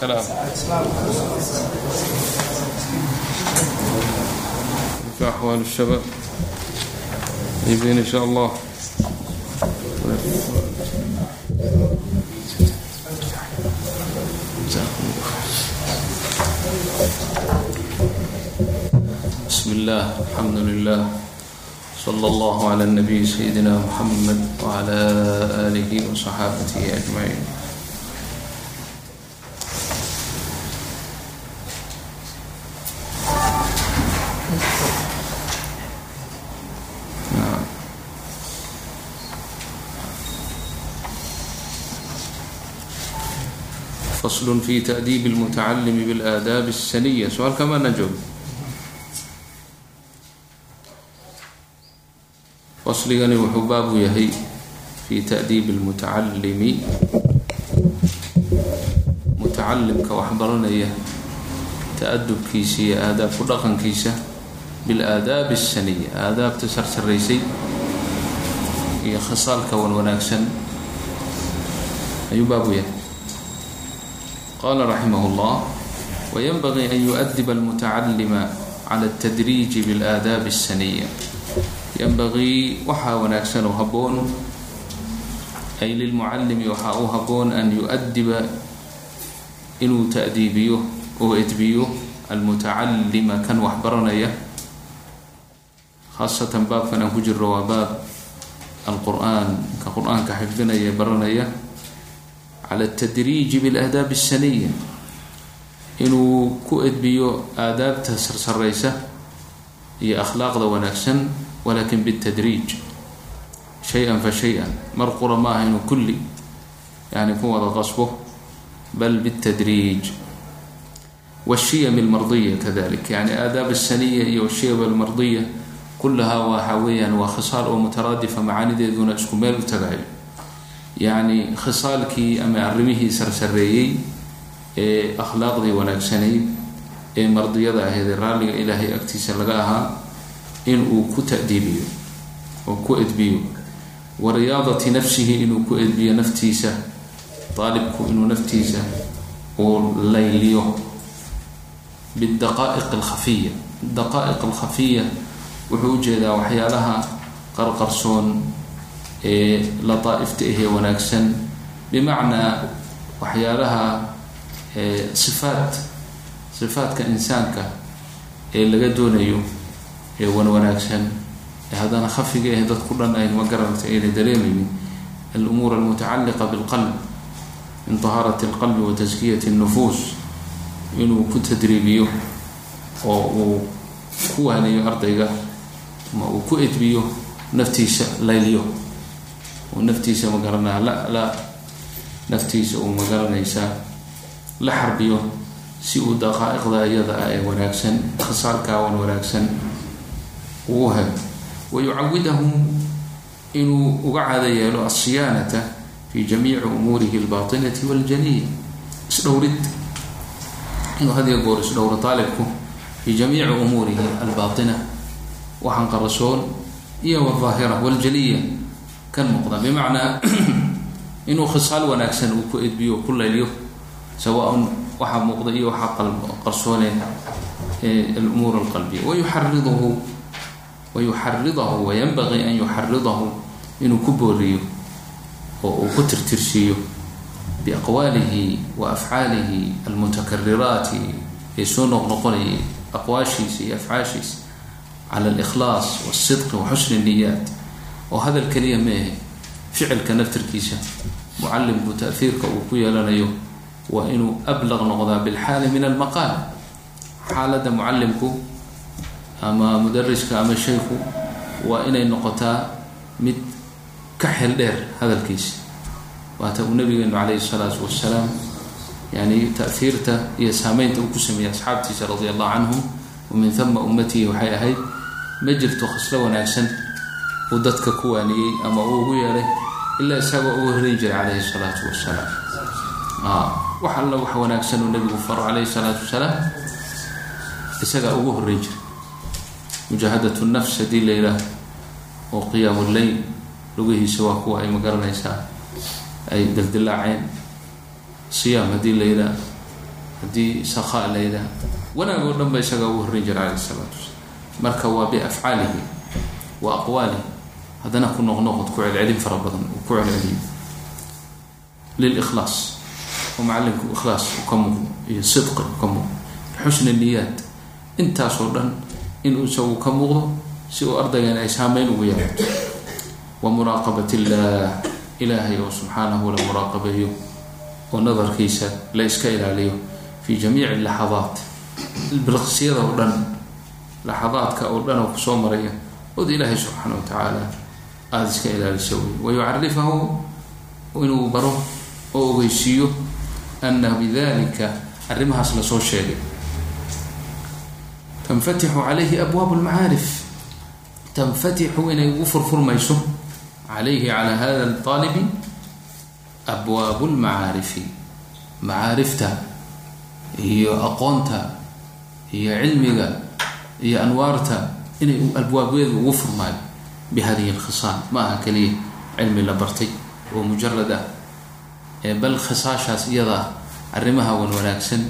سلام أحوال الشباب طيبين إن شاء الله بسم الله الحمد لله صلى الله على النبي سيدنا محمد وعلى آله وصحابته أجمعين فصل في تأديب المتعلم بالآداب السنية سؤال كمان نجوب fasligani wuxuu baabu yahay fi ta'diibi lmutacalimi mutacalimka wax baranaya ta-adubkiisa iyo aadaabku dhaqankiisa bilaadaabi asaniya aadaabta sarsaraysay iyo khasaalka wan wanaagsan ayuu baabu yahay qala raximah اllah wayanbagii an yuؤdiba almutacalima cala اtadriiji biاlaadaabi الsaniya yanbagii waxaa wanaagsan oo habboon ay lilmucallimi waxaa u habboon an yu-adiba inuu ta'diibiyo oo edbiyo almutacallima kan wax baranaya khaasatan baabkan aan ku jiro waa baab alqur-aan ka qur-aanka xifdinaya baranaya cala atadriiji bilahdaabi asaniya inuu ku edbiyo aadaabta sarsaraysa iyo akhlaaqda wanaagsan walaakin bitadriij shay-an fa shay-an mar qura ma inuu kulli yani ku wada qasbo bal bitadriij washiyam almardiya kadalik yani aadaab asaniya iyo washiyam almardiya kulahaa waxaa weeyaan waa khisaal oo mutaraadifa macaanideeduna isku meel u tagahayo yani khisaalkii ama arrimihii sarsareeyey ee akhlaaqdii wanaagsanayd ee mardiyada ahayd ee raalliga ilaahay agtiisa laga ahaa inuu ku ta'diibiyo oo ku edbiyo. Wa riyaadati nafsihi inuu ku edbiyo naftiisa daalibku inuu naftiisa uu layliyo. Bidaqaa'iq alkhafiya. Daqaa'iq alkhafiya wuxuu u jeedaa waxyaalaha qarqarsoon ee lataaifta ahee wanaagsan. Bimacnaa waxyaalaha sifaat sifaadka insaanka ee laga doonayo ee wan wanaagsan. Ee haddana khafiga ah dadku dhan ay ma gararta ayna dareemaynin. Alumuur almutacaliqa bilqalb min tahaarati alqalbi wa taskiyati اnufuus inuu ku tadriibiyo oo uu ku waaniyo ardayga ma uu ku edbiyo naftiisa layliyo uu naftiisa magaranaa la la naftiisa uu ma garanaysaa la xarbiyo si uu daqaa'iqda iyada ah ee wanaagsan khasaalkaawan wanaagsan uu u helo wayucawidahu inuu uga caado yeelo asiyaanata fi jamiici umuurihi albaatinati waljaniya isdhowrid inuu hadiya goor isdhowro taalibku fi jamiici umuurihi albaatina. Waxaan qarasoon iyo wadaahira waljaliya kan muuqda. Bimacnaa inuu khisaal wanaagsan uu ku edbiyo ku layliyo sawaaun waxaa muuqda iyo waxaa qarsoone alumuur alqalbiya. Wayuxariduhu wayuxaridahu wayanbagii an yuxaridahu inuu ku booriyo oo uu ku tirtirsiiyo biaqwaalihi wa afcaalihi almutakariraati ee soo noqnoqonayay aqwaashiisa iyo afcaashiisa cala alikhlaas walsidqi wa xusni niyaat oo hadal keliya meehe ficilka naftirkiisa mucalimku taahiirka uu ku yeelanayo waa inuu ablaq noqdaa bilxaali min almaqaal. Xaaladda mucalimku ama mudariska ama shayku waa inay noqotaa mid ka xel dheer hadalkiisa. Waata uu nabigeenu calayhi salaatu wasalaam yani taahiirta iyo saameynta uu ku sameeyey asxaabtiisa radia allahu canhum wa min ummatihi waxay ahayd ma jirto khaslo wanaagsan uu dadka ku waaniyey ama uu ugu yeelay ilaa isagoo ugu horeyn jiray calayhi salaatu wasalaam. Wax alla wax wanaagsan uu nabigu faro calayhi salaatu wasalaam isagaa ugu horeyn jiray. Mujaahadat nafs haddii la yidhaah oo qiyaamu leyl lugihiisa waa kuwa ay ma garanaysaa ay dildilaaceen siyaam haddii la yidhaah haddii sakhaa la yidhaah wanaag oo dhan ba isagaa ugu horreyn jira calayh isalaatu wasalaam. Marka waa biafcaalihi wa aqwaalihi haddana ku noqnoqod ku celcelin fara badan uu ku celceliyo lilkhlaas oo macalinku ikhlaas u ka muuqdo iyo sidqi u ka muuqdo xusni niyaad. Intaasoo dhan inuu isagu ka muuqdo si uu ardaygan ay saameyn ugu yeelato. Wa muraaqabat illah ilaahay oo subxaanahu la muraaqabeeyo oo nadarkiisa la iska ilaaliyo fi jamiici laxadaat. Bilqsiyada oo dhan laxadaadka oo dhan oo ku soo maraya od ilaahay subxaana wa tacaala aada iska ilaalisa wey wayucarifahu inuu baro oo ogeysiiyo ana bidalika arrimahaas la soo sheegay. Tanfatixu calayhi abwaab lmacaarif tanfatixu inay ugu furfurmayso calayhi calaa hada aalibi abwaabu lmacaarifi macaarifta iyo aqoonta iyo cilmiga iyo anwaarta inay abwaabyeedu ugu furmaayo bihadihi lkhisaal ma aha keliya cilmi la bartay oo mujarad ah ee bal khisaashaas iyada ah arrimaha wan wanaagsan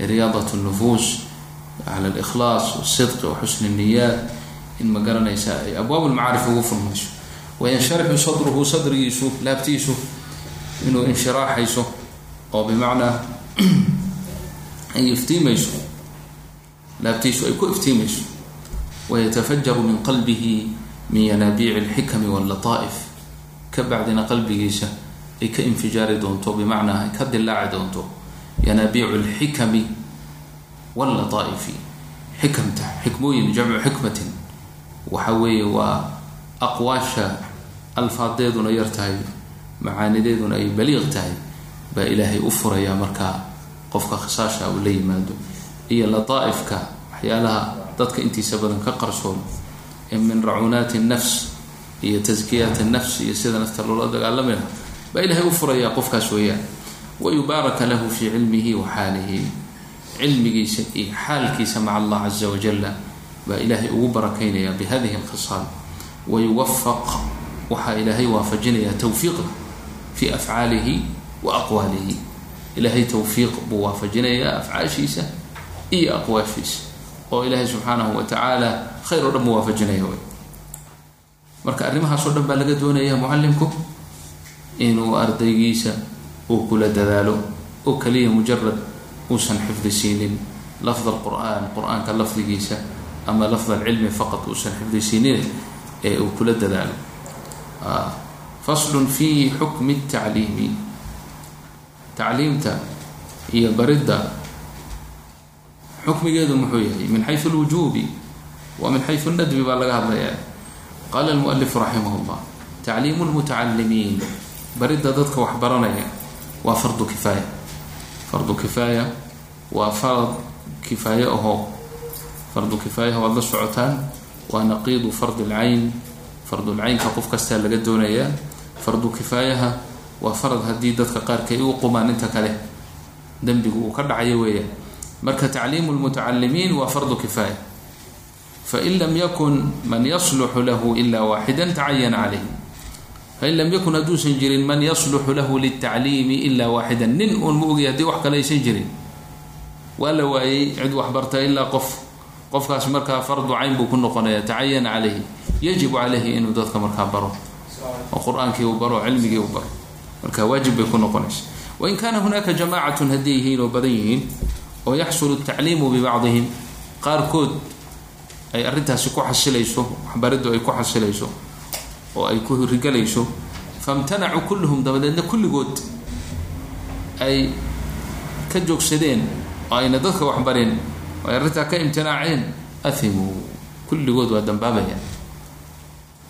ee riyaadat nufuus cala alikhlaas wasidqi wa xusni niyaat in ma garanaysa ay abwaab lmacaarif ugu furmayso wayansharaxu sadruhu sadrigiisu laabtiisu inuu inshiraaxayso oo bimacnaa ay iftiimayso laabtiisu ay ku iftiimayso wayatafajaru min qalbihi min yanaabiici alxikami wallataa'if ka bacdina qalbigiisa ay ka infijaari doonto bimacnaa ay ka dilaaci doonto. Yanaabiicu alxikami wallataa'ifi xikamta xikmooyin jamcu xikmatin. Waxa weeye waa aqwaasha alfaadeeduna yar tahay macaanideeduna ay baliiq tahay baa ilaahay u furayaa markaa qofka khisaasha uu la yimaado. Iyo lataaifka waxyaalaha dadka intiisa badan ka qarsoon min racuunaati nafs iyo taskiyaat nafs iyo sida nafta loola dagaalamaya baa ilaahay u furayaa qofkaas weeyaan. Wayubaaraka lahu fii cilmihi wa xaalihi. Cilmigiisa iyo xaalkiisa maca allah caza wajala baa ilaahay ugu barakaynaya bihadihi alkhisaal wayuwafaq waxaa ilaahay waafajinaya tawfiiqda fi afcaalihi wa aqwaalihi. Ilaahay tawfiiq buu waafajinayaa afcaashiisa iyo aqwaashiisa oo ilaahay subxaanahu wa tacaala khayr oo dhan buu waafajinaya wy marka arrimahaas oo dhan baa laga doonaya mucallimku inuu ardaygiisa uu kula dadaalo oo kaliya mujarad uusan xifdi siinin lafd alqur'aan qur'aanka lafdigiisa ama lafd alcilmi faqad uusan xifdi siinin ee uu kula dadaalo. Faslun fi xukmi tacliimi tacliimta iyo baridda xukmigeedu muxuu yahay min xayu lwujuubi wa min xayu nadbi baa laga hadlayaa. Qaala almualifu raximah llah tacliimu lmutacalimiin baridda dadka wax baranaya waa fardu kifaaya. Fardu kifaaya waa farad kifaaye ahoo fardu kifaayaha waad la socotaan waa naqiidu fardi lcayn fardulcaynka qof kastaa laga doonayaa. Fardu kifaayaha waa farad haddii dadka qaarkay u qumaan inta kale dembigu uu ka dhacayo weeyaan marka tacliimu lmutacalimiin waa fardu kifaaya. Fain lam yakun man yasluxu lahu ila waaxida tacayana calayh fain lam yakun hadduusan jirin man yasluxu lahu litacliimi ila waaxida nin uun ma ogya haddii wax kale aysan jirin. Waa la waayey cid waxbarta ilaa qof qofkaas markaa fardu cayn buu ku noqonaya tacayana calayhi. Yajibu calayhi inuu dadka markaa baro. Oo qur'aankii uu baro cilmigii uu baro. Marka waajib bay ku noqonaysa. Wain kaana hunaaka jamaacatun haddii yihiin oo badan yihiin oo yaxsulu tacliimu bibacdihim. Qaarkood ay arrintaasi ku xasilayso waxbariddu ay ku xasilayso oo ay ku rigalayso famtanacuu kulluhum dabadeedna kulligood ay ka joogsadeen oo ayna dadka waxbareen oo ay arrintaa ka imtinaaceen. Ahimuu kulligood waa dambaabayaan.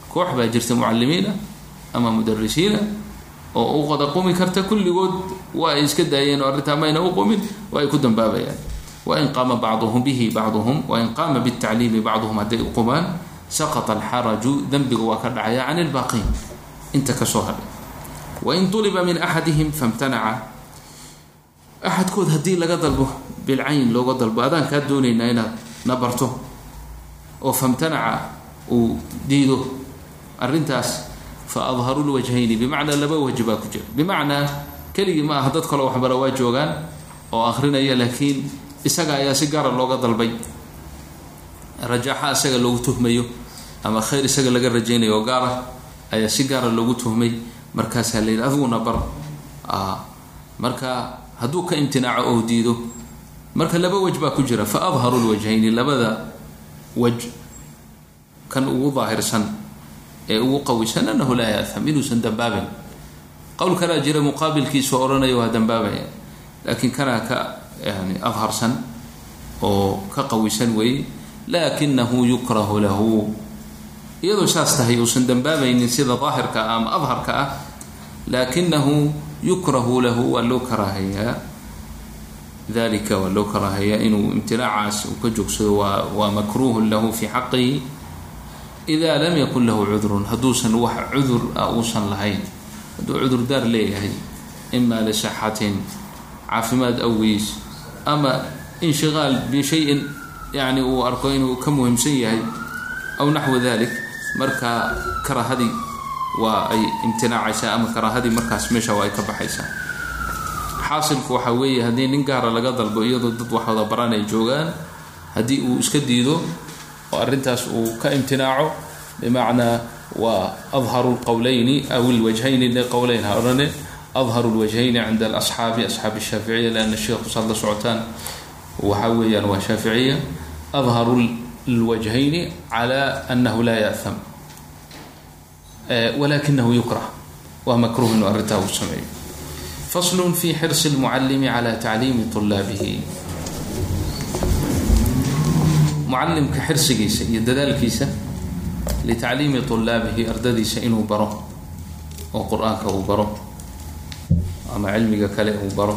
Koox baa jirta mucalimiina ama mudarisiina oo u qumi karta kulligood waa ay iska daayeen oo arrintaa mayna u qumin waa ay ku dambaabayaan. Wain qaama bacduhum bihi bacduhum wain qaama bitacliimi bacduhum hadday qumaan saqata alxaraju dembiga waa ka dhacaya can ilbaaqiin inta ka soo hadhay. Wain tuliba min axadihim famtanaca. Axadkood haddii laga dalbo bilcayn looga dalbo adaan kaa doonaynaa inaad na barto. Oo famtanaca uu diido arrintaas fa adharu lwajhayni bimacnaa laba waj baa ku jira bimacnaa keligii ma aha dad kaloo waxbara waa joogaan oo akrinaya laakiin isaga ayaa si gaara looga dalbay rajaaxa isaga loogu tuhmayo ama khayr isaga laga rajaynayo oo gaara ayaa si gaara loogu tuhmay markaasaa la yidhi adiguna bar marka hadduu ka imtinaaco oo diido marka laba wej baa ku jira fa adharu lwajhayni labada wej kan ugu daahirsan ee ugu qawisan anahu laa yaafham inuusan dambaabayn qowl kalaa jira muqaabilkiisu odhanaya waa dambaabaya. Laakiin kanaa ka yani adharsan oo ka qawisan weeye laakinahu yukrahu lahu. Iyadoo saas tahay uusan dambaabaynin sida daahirka ah ama adharka ah laakinahu yukrahu lahu waa loo karaahayaa. Dalika waa loo karaahayaa inuu imtinaacaas uu ka joogsado waa waa makruuhun lahu fi xaqihi ida lam yakun lahu cudrun hadduusan wax cudur ah uusan lahayn hadduu cudurdaar leeyahay ima lisixatin caafimaad awgiis ama inshiqaal bishayin yani uu arko inuu ka muhiimsan yahay aw naxwu dalik marka karaahadii waa ay imtinaacaysaa ama karaahadii markaas meesha waa ay ka baxaysaa xaasilku waxaa weeye haddii nin gaara laga dalbo iyadoo dad wax wada baran ay joogaan haddii uu iska diido oo arrintaas uu ka imtinaaco bimacnaa waa adharu lqowleyni aw lwajhayni qowleyn ha odhane adharu lwajhayni cinda alasxaabi asxaabi shaaficiya lianna sheekhu saad la socotaan waxaa weeyaan waa shaaficiya adharu lwajhayni cala anahu laa ya'ham walakinahu yukrah waa makruh inuu arrintaa uu sameeyo. Fasl fi xirsi lmucalimi cala tacliimi طulaabihi mucalimka xirsigiisa iyo dadaalkiisa litacliimi طulaabihi ardadiisa inuu baro oo qur'aanka uu baro ama cilmiga kale uu baro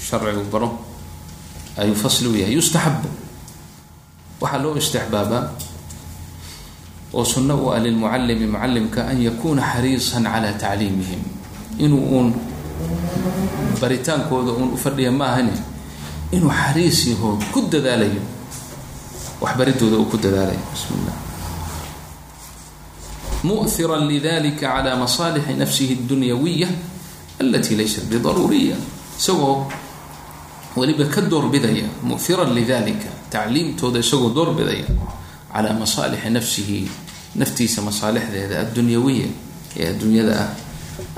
sharci uu baro ayuu fasli u yahay. Yustaxabu waxaa loo istixbaabaa oo sunno u ah lilmucalimi mucalimka an yakuna xariisan cala tacliimihim. Inuu uun baritaankooda uun u fadhiya maahane inuu xariis ku dadaalayo waxbaridooda uu ku dadaalayo bismi llah lidalika cala masaalixi nafsihi اdunyawiya alati laysat bidaruuriya isagoo weliba ka doorbidaya mu'hiran lidalika tacliimtooda isagoo doorbidaya calaa masaalixi nafsihi naftiisa masaalixdeeda addunyawiya ee adduunyada ah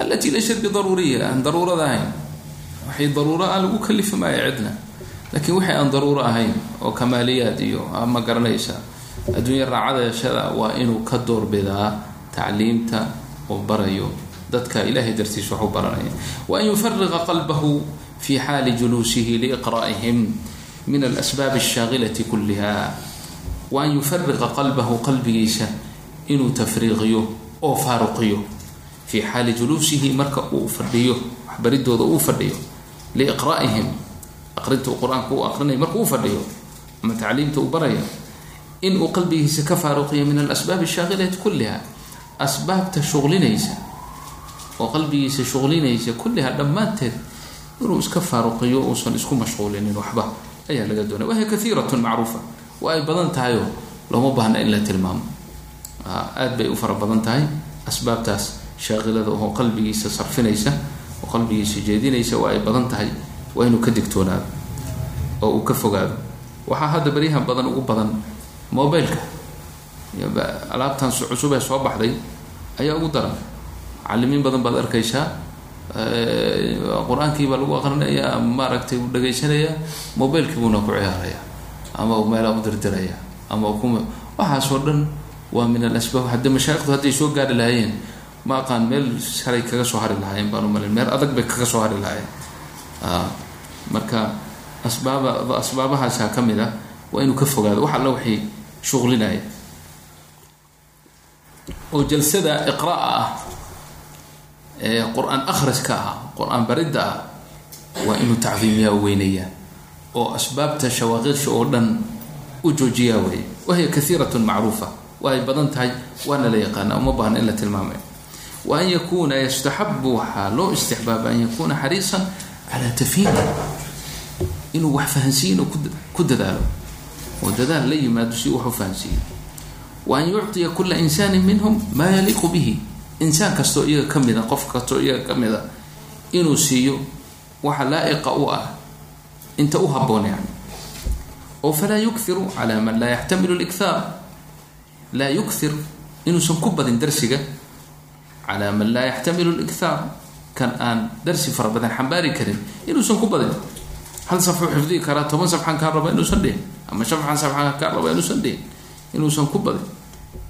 alatii laysat bidaruuriya aan daruurada ahayn. Waxay daruuro aan lagu kalifi maayo cidna laakiin waxay aan daruuro ahayn oo kamaaliyaad iyo ma garanaysa. Adduunya raacadashada waa inuu ka doorbidaa tacliimta oo barayo. Dadka ilahay dartiis waxu baranaya wa an yufariqa qalbahu fi xaali juluusihi liiqra'ihim min alasbaabi alshaaqilati kulliha. Wa an yufariqa qalbahu qalbigiisa inuu tafriiqiyo oo faaruqiyo. Fii xaali juluusihi marka uu fadhiyo waxbaridooda uu fadhiyo liiqra'ihim aqrinta uu qur'aanka u aqrinayo marka uu fadhiyo ama tacliimta uu baraya inuu qalbigiisa ka faaruqiyo min alasbaab ashaaqilati kulliha asbaabta shuqlinaysa oo qalbigiisa shuqlinaysa kulliha dhammaanteed inuu iska faaruqiyo uusan isku mashquulinin waxba ayaa laga doonaya wahiy kaiiratun macruufa waa ay badan tahayoo looma baahna in la tilmaamo. Aada bay u fara badan tahay asbaabtaas shaaqilada oo qalbigiisa sarfinaysa oo qalbigiisa jeedinaysa waa ay badan tahay waa inuu ka digtoonaado oo uu ka fogaado. Waxaa hadda beryahan badan ugu badan mobileka alaabtan cusub ee soo baxday ayaa ugu daran. Macalimiin badan baad arkaysaa qur'aankii baa lagu aqrinaya maaragtay uu dhagaysanayaa mobilkii buuna ku ciyaaraya ama meelaa u dirdiraya ama ku waxaasoo dhan waa min alasbaab. Hadde mashaayikhdu hadday soo gaari lahaayeen ma aqaan meel saray kaga soo hari lahaayeen baan umalayn meel adag bay kaga soo hari lahaayeen marka asbaaba asbaabahaasaa ka mid ah waa inuu ka fogaado. Wax alla waxay shuqlinaya oo jalsada iqra'a ah ee qur'aan akhriska ah qur'aan baridda ah waa inuu tacdiimiyaa weynayaa. Oo asbaabta shawaaqirsha oo dhan u joojiyaa weeye. Wahiya kaiiratun macruufa. Waa badan tahay waana la yaqaana uma baahna in la tilmaamay. Wa yakuuna yastaxabu waxaa loo istixbaaba an yakuuna xariisan calaa tafhiimi inuu wax fahansiiyin oo ku dadaalo oo dadaal la yimaado si wax u fahansiiyo wa an yucطiya kula insaanin minhum maa yaliiqu bihi insaan kastoo iyaga ka mida qof kastoo iyaga ka mida inuu siiyo waxa laa-iqa u ah inta u haboon yani oo falaa yukthiru cala man laa yaxtamilu likhaar laa yukthir inuusan ku badin darsiga calaa man laa yaxtamilu likhaar kan aan darsi fara badan xambaari karin inuusan ku badin. Hal safxu xifdihi karaa toban safxan kaa raba inuusan dhihin ama shanfan safxan kaa raba inuusan dhihin inuusan ku badin.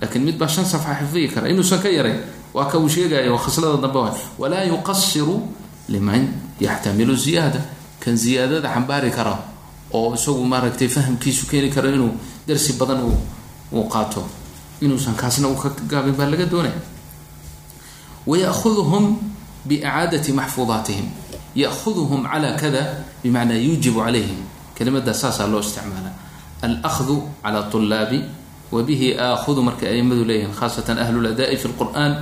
Laakiin mid baa shan safxa xifdihi kara inuusan ka yaray waa ka uu sheegaya waa khaslada dambe wa walaa yuqasiru liman yaxtamilu ziyaada kan ziyaadada xambaari kara oo isagu maaragtay fahamkiisu keeni karo inuu darsi badan uu qaato inuusan kaasna u ka gaabin baa laga doonaya. Wayahuduhum biicaadati maxfuudaatihim yahuduhum cala kada bimacnaa yuujibu calayhim kelimada saasaa loo isticmaala alahdu cala طulaabi wabihi aakhudu markay aimadu leeyihiin khaasatan ahlu ladaa'i fi lqur'an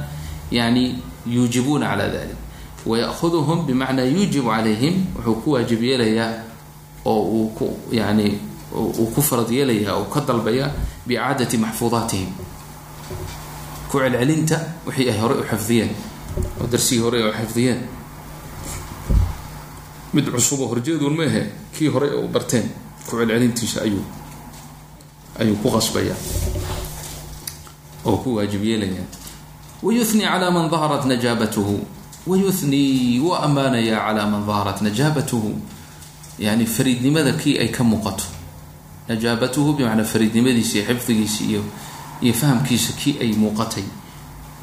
yani yuujibuuna cala dalik wayahuduhum bimacnaa yuujibu calayhim wuxuu ku waajib yeelayaa oo uu ku yani uu ku farad yeelaya oo ka dalbaya biicaadati maxfuudaatihim ku celcelinta wixii ay horey u xifdiyeen oo darsigii horey u xifdiyeen. Mid cusubo horjeeduun ma kii horey u barteen ku celcelintiisa ayuu ayuu ku qasbaya oo ku waajib yeelaya wayuni calaa man daharat najaabatuhu wayuni wuu ammaanayaa calaa man daharat najaabatuhu. Yani fariidnimada kii ay ka muuqato. Najaabatuhu bimacnaa fariidnimadiisa iyo xifdigiisa iyo iyo fahamkiisa kii ay muuqatay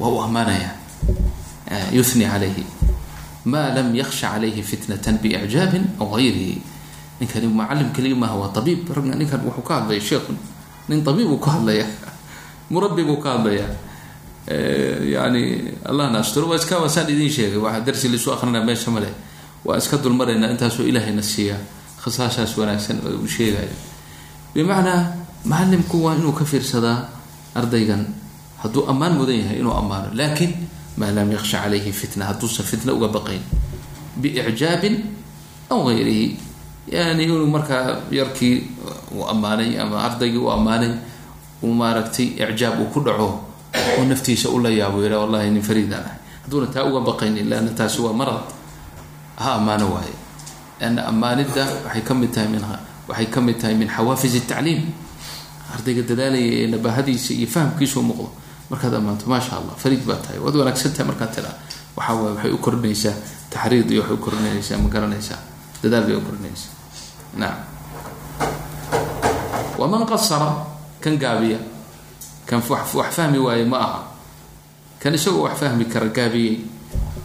waa u ammaanayaa yuni calayhi maa lam yaksha calayhi fitnatan biicjaabin aw gayrihi ninkani macalim keliya maaha waa abiib ninkan wuxuu ka hadlaya sheekhu nin abiib uu ka hadlaya murabbi buu ka hadlaya yani allahna asturo waa iska waasaan idin sheegay waa darsi laisu akrinaa meesha male waa iska dulmaraynaa intaasoo ilaahayna siiya khasaashaas wanaagsan uu sheegayo bimacnaa macalimku waa inuu ka fiirsadaa ardaygan hadduu ammaan mudan yahay inuu ammaano laakiin maa lam yaksha calayhi fitna hadduusan fitna uga baqayn biicjaabin aw gayrihi yani inuu markaa yarkii uu ammaanay ama ardaygii u ammaanay uu maaragtay icjaab uu ku dhaco oo naftiisa ula yaabo yidha wallahi nin fariidaan ahay hadduuna taa uga baqaynin leanna taasi waa marad ha ammaano waaye leanna ammaanidda waxay ka tahay min waxay ka tahay min xawaafis tacliim ardayga dadaalaya ee nabahadiisa iyo fahamkiisa u muuqdo markaad ammaanto maasha allah fariid baa tahay. Waad wanaagsan tahay markaad tiraa waxaa waay waxay u kordhinaysaa taxriid iyo waxay u kordhinaysaa ma garanaysaa dadaal bay u kordhinaysaa nacam waman qasara kan gaabiya kan wax fahmi waaye ma aha. Kan isagoo wax fahmi kara gaabiyey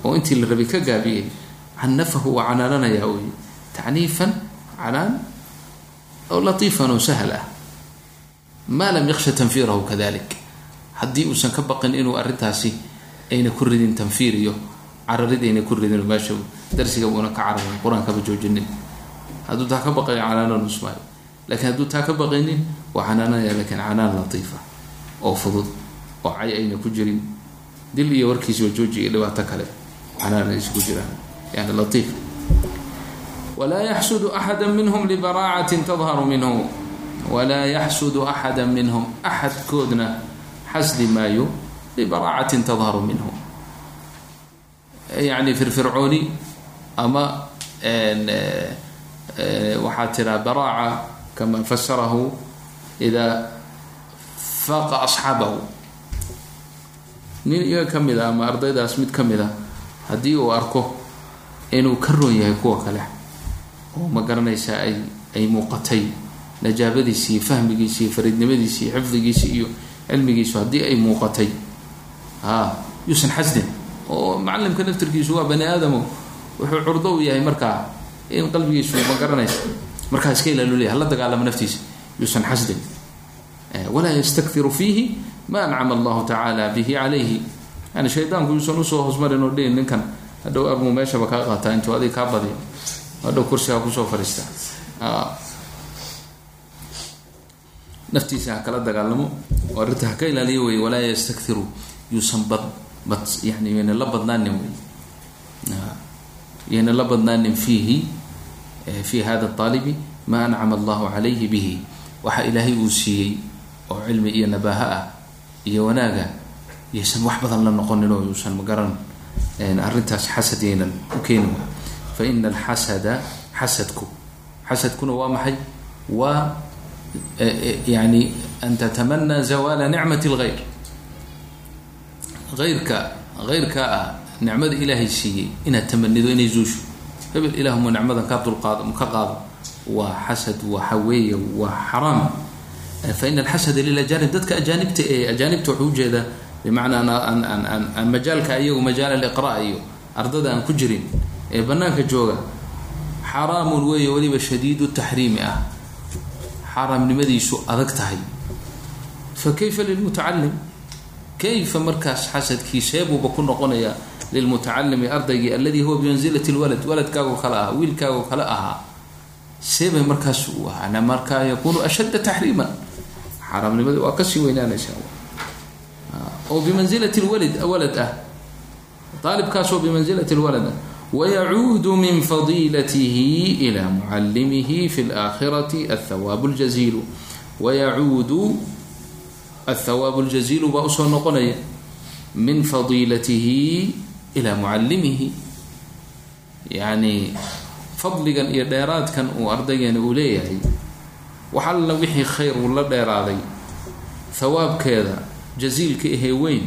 oo intii la rabay ka gaabiyey canafahu waa canaananayaa wey tacniifan canaan oo latiifan oo sahal ah. Maa lam yaksha tanfiirahu kadalik haddii uusan ka baqin inuu arrintaasi ayna ku ridin tanfiir iyo cararid ayna ku ridin meesha darsiga uuna ka cararin qur'aankaba joojinin. Hadduu taa ka baqayo canaanan usmaayo lakiin hadduu taa ka baqaynin waa canaananaya lakiin canaan latiifa oo fudud oo cay ayna ku jirin. Dil iyo warkiisao jooji iyo dhibaato kale canaan aysa ku jiraan. Yani latiif. Walaa yaxsudu axada minhum libaraacatin tadharu minhu. Walaa yaxsudu axada minhum axadkoodna xasdi maayo libaraacatin tadharu minhu yani firfircooni ama waxaa tiraa baraaca kama fasarahu idaa faaqa asxaabahu nin iyaga ka mid a ama ardaydaas mid ka mid a haddii uu arko inuu ka roon yahay kuwa kale oo ma garanaysaa ay ay muuqatay najaabadiisi iyo fahmigiisi iyo fariidnimadiisi iyo xifdigiisi iyo cilmigiisu haddii ay muuqatay. A yuusan xasdin oo macalimka naftirkiisu waa bani aadamo wuxuu curdo u yahay markaa in qalbigiisu ma garanaysa markaa iska ilaalulya hala dagaalamo naftiisa. Yuusan xasdin walaa yastakhiru fiihi ma ancama allahu tacaala bihi calayhi. Yani shaydaanku yuusan u soo hoosmarin oo dhihin ninkan hadhow armuu meeshaba kaa qaataa intuu adig kaa badiyo. Hadhow kursigaa ku soo fariista naftiisa ha kala dagaalamo oo arrinta ha ka ilaaliyo wey walaa yastakhiru yuusan bad bad yani yayna la badnaanin wey yayna la badnaanin fiihi fi hada aalibi ma ancama allahu calayhi bihi. Waxa ilaahay uu siiyey oo cilmi iyo nabaaha ah iyo wanaaga yaysan wax badan la noqonin oo yuusan magaran arrintaas xasad yaynan u keeni fa ina alxasada xasadku xasadkuna waa maxay? Waa yani an tatamanaa zawaala nicmati lgayr ayrka hayrkaa ah nicmada ilaahay siiyey inaad tamanido inay zuusho hebel ilaahuma nicmadan ka dulqaado ka qaado waa xasad waxa weeye waa xaraam fa ina alxasada lilajaanib dadka ajaanibta ee ajaanibta wuxuu u jeedaa bimacnaa aan majaalka iyagu majaal aliqra iyo ardada aan ku jirin ee banaanka jooga xaraamun weeye weliba shadiidu taxriimi ah xaaraamnimadiisu adag tahay. Fa kayfa lilmutacalim kayfa markaas xasadkii seebuuba ku noqonayaa lilmutacalimi ardaygii alladii huwa bimansilati lwalad waladkaagoo kale ah wiilkaagoo kale ahaa. Seebay markaas markaa yakunu ashadda taxriiman. Xaaraamnimadii waa ka sii weynaanaysaa. Oo bimansilati lwalid walad ah. Aalibkaasoo bimansilati lwalad ah wayacuudu min fadiilatihi ila mucalimihi fi laakhirati athawaabu ljaziilu wayacuudu athawaabu ljaziilu baa u soo noqonaya min fadiilatihi ilaa mucalimihi yani fadligan iyo dheeraadkan uu ardaygeena uu leeyahay wax alla wixii khayr uu la dheeraaday hawaabkeeda jaziilka ahee weyn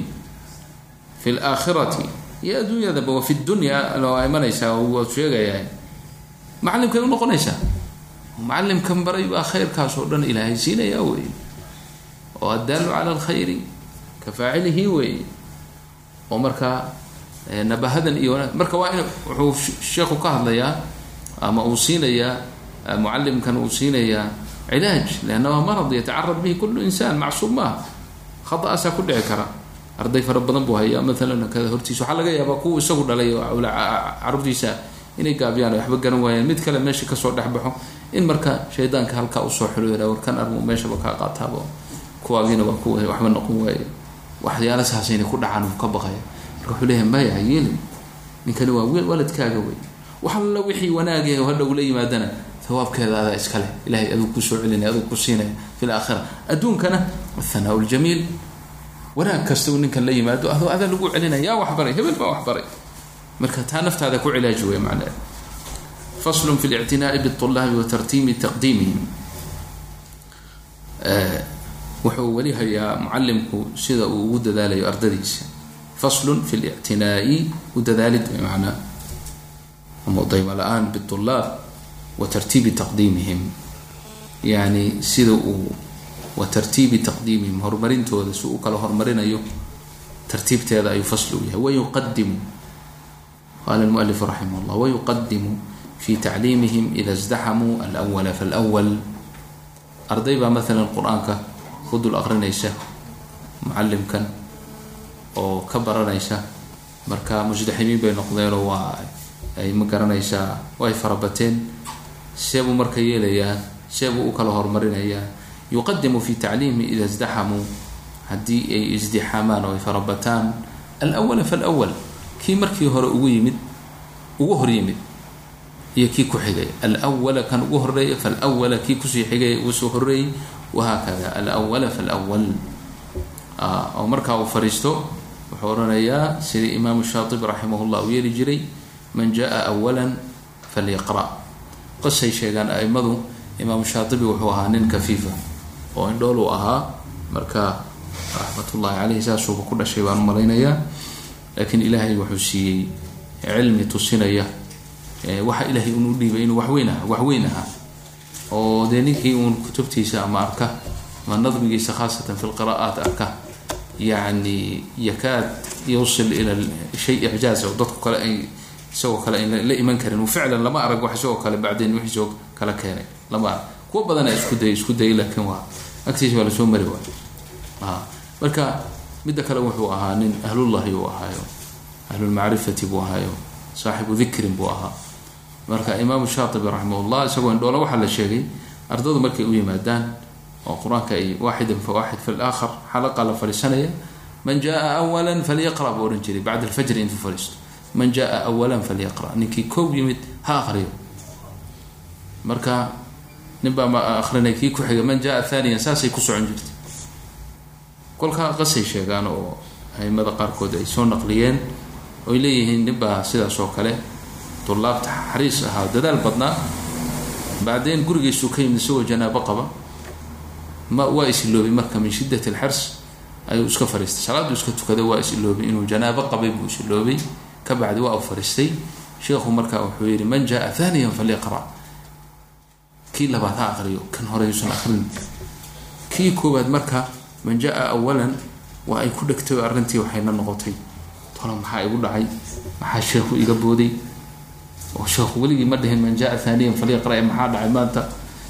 fi laakhirati iyo adduunyadaba wa fi dunya waa imanaysaa waa sheegayaa macalimkay unoqonaysaa macalimkan baray baa khayrkaas oo dhan ilaahay siinayaa wey oo addaalu cala alkhayri ka faacilihi wey oo markaa nabahadan iyo marka waa in wuxuu sheekhu ka hadlayaa ama uu siinayaa mucalimkan uu siinayaa cilaaj leanna waa marad yatacarad bihi kullu insaan macsuum maaha khata'aasaa ku dhici kara arday fara badan buu hayaa. Maalan kada hortiisa waxaa laga yaabaa kuwa isagu dhalay oo inay gaabiyaan waxba garan waayaan. Mid kale meesha ka soo dhexbaxo in marka shaydaanka halkaa u soo xulooda warkan armu meeshaba kaa qaataabo. Kuwaagiina waa kuwa waxba noqon waaye waxyaala saasayna ku dhacaan ka baqaya marka wuxuu leeyahay maya yeelin ninkani waa waladkaaga wey. Wax wixii wanaagay oo hadha ula yimaadana hawaabkeeda adaa iskale ilahay aduu ku soo celinaya aduu ku siinaya fi laakhira adduunkana athanaa ljamiil wanaag kasta ninkan la yimaado adoo adaa lagu celinaya yaa waxbaray hebel baa waxbaray. Marka taa naftaada ku cilaaji wey macnaha faslun fi lictinaa'i biulaabi wa taqdiimihim. Wuxuu weli hayaa mucalimku sida uu ugu dadaalayo ardadiisa. Faslun fi lictinaa'i u dadaalid manaa ama dayma la'aan biulaab wa tartiibi taqdiimihim. Yani sida uu wa tartiibi taqdiimihim horumarintooda si uu kala horumarinayo tartiibteeda ayuu fasl u yahay. Wayuqadimu qala lmualifu raximah llah wayuqadimu fi tacliimihim ida isdaxamuu alwala falwal arday baa maalan qur'aanka ku dul aqrinaysa mucalimkan oo ka baranaysa marka musdaximiin bay noqdeenoo waa ay ma garanaysaa way farabateen. Seebuu marka yeelayaa seebuu u kala horumarinayaa yuqadimu fi tacliimihi ida isdaxamuu haddii ay isdixaamaan oo ay farabataan alwala falwal kii markii hore ugu yimid ugu hor yimid iyo kii ku xigay alwala kan ugu horreeya falwala kii ku sii xigay ugu horeeyey wahaakada alwala falwal oo markaa uu fariisto wuxuu odhanayaa sidii imaamu shaatibi raximah llah uu yeeli jiray man jaa awala falyaqra qisay sheegaan aimadu imaamu shaatibi wuxuu ahaa nin kafiifa oo indhool uu ahaa marka raxmatullahi caleyhi saasuuba ku dhashay baan malaynayaa laakiin ilaahay wuxuu siiyey cilmi tusinaya waxa ilaahay unu dhiibay inuu waxweyn aha waxweyn ahaa oo dee ninkii uun kutubtiisa ama arka ama nadmigiisa khaasatan fi lqira'aat arka yani yakaad yusil ila shay icjaaz oo dadku kale ay isagoo kale ayn la iman karin. Ficlan lama arag wax isagoo kale bacdeen wixiisoo kala keenay lama arag. Kuwa badana isku day isku dayay laakiin waa agtiisa waa la soo mari waay marka midda kale wuxuu ahaa nin ahlullahi uu ahaayo ahlulmacrifati buu ahaayo saaxibu dikrin buu ahaa. Marka imaamu shaatibi raximahullah isagoo indhoola waxaa la sheegay ardadu markay u yimaadaan oo qur'aanka ay waaxidan fa waaxid xalaqa la fadhiisanaya man jaa awalan falyaqra buu odhan jiray bacda alfajri intuu fadhiisto. Man jaa awalan falyaqra. Ninkii koob yimid ha aqriyo. Marka nin baa akrinay kii ku xiga man jaa thaniyan saasay ku socon jirtay. Kolkaa qasay sheegaan oo aimada qaarkood ay soo naqliyeen oy leeyihiin ninbaa sidaas oo kale tulaabta xariis ahaa dadaal badnaa. Bacdeen gurigiisuu ka yimid isagoo janaabo qaba. Ma waa isiloobay marka min shidat alxirs ayuu iska fariistay. Salaaduu iska tukaday waa isiloobay inuu janaabo qabay buu isiloobay ka bacdi waa u fariistay. Sheekhu markaa wuxuu yihi man jaa thaniyan falyaqra kii labaad ha aqriyo kan hore yuusan aqrin kii koowaad marka man jaa awalan waa ay ku dhegtay oo arrintii waxayna noqotay. Tolo maxaa igu dhacay? Maxaa sheekhu iga booday? Oo sheekhu weligii ma dhihin man jaa thaniyan falyaqra maxaa dhacay maanta?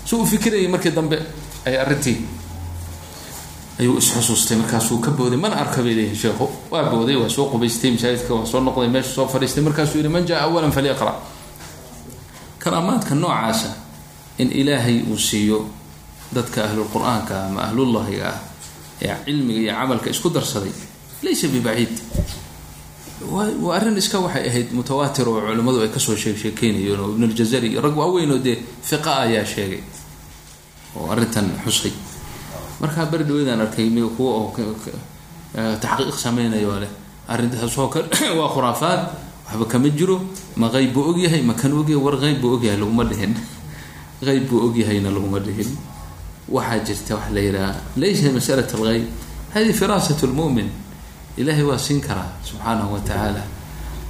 Si uu fikirayay markii dambe ay arrintii ayuu isxusuustay markaasuu ka booday mana arka bay leeyihiin sheekhu. Waa booday waa soo qubaystay masaajidka waa soo noqday meesha soo fadhiistay. Markaasuu yihi man jaa awalan falyaqra. Karaamaadka noocaasa in ilaahay uu siiyo dadka ahlulqur-aanka ama ahlullahiga ah ee cilmiga iyo camalka isku darsaday laysa bibaciid. Waa arrin iska waxay ahayd mutawaatir oo culimmadu ay ka soo sheeg sheekeynayeen oo ibnuljazari iyo rag waaweyn oo dee fiqa ayaa sheegay oo arrintan xusay. Markaa beri dhaweydaan arkay kuwa oo taxqiiq sameynaya leh. Arrintaasoo kale waa khuraafaad waxba kama jiro ma qeyb buu ogyahay ma kan ogyahay war qeyb buu ogyahay laguma dhihin qeyb buu ogyahayna laguma dhihin. Waxaa jirta waxa la yidhaha laysa masalat algeyb hadi firaasat lmu'min ilahay waa siin karaa subxaanahu wa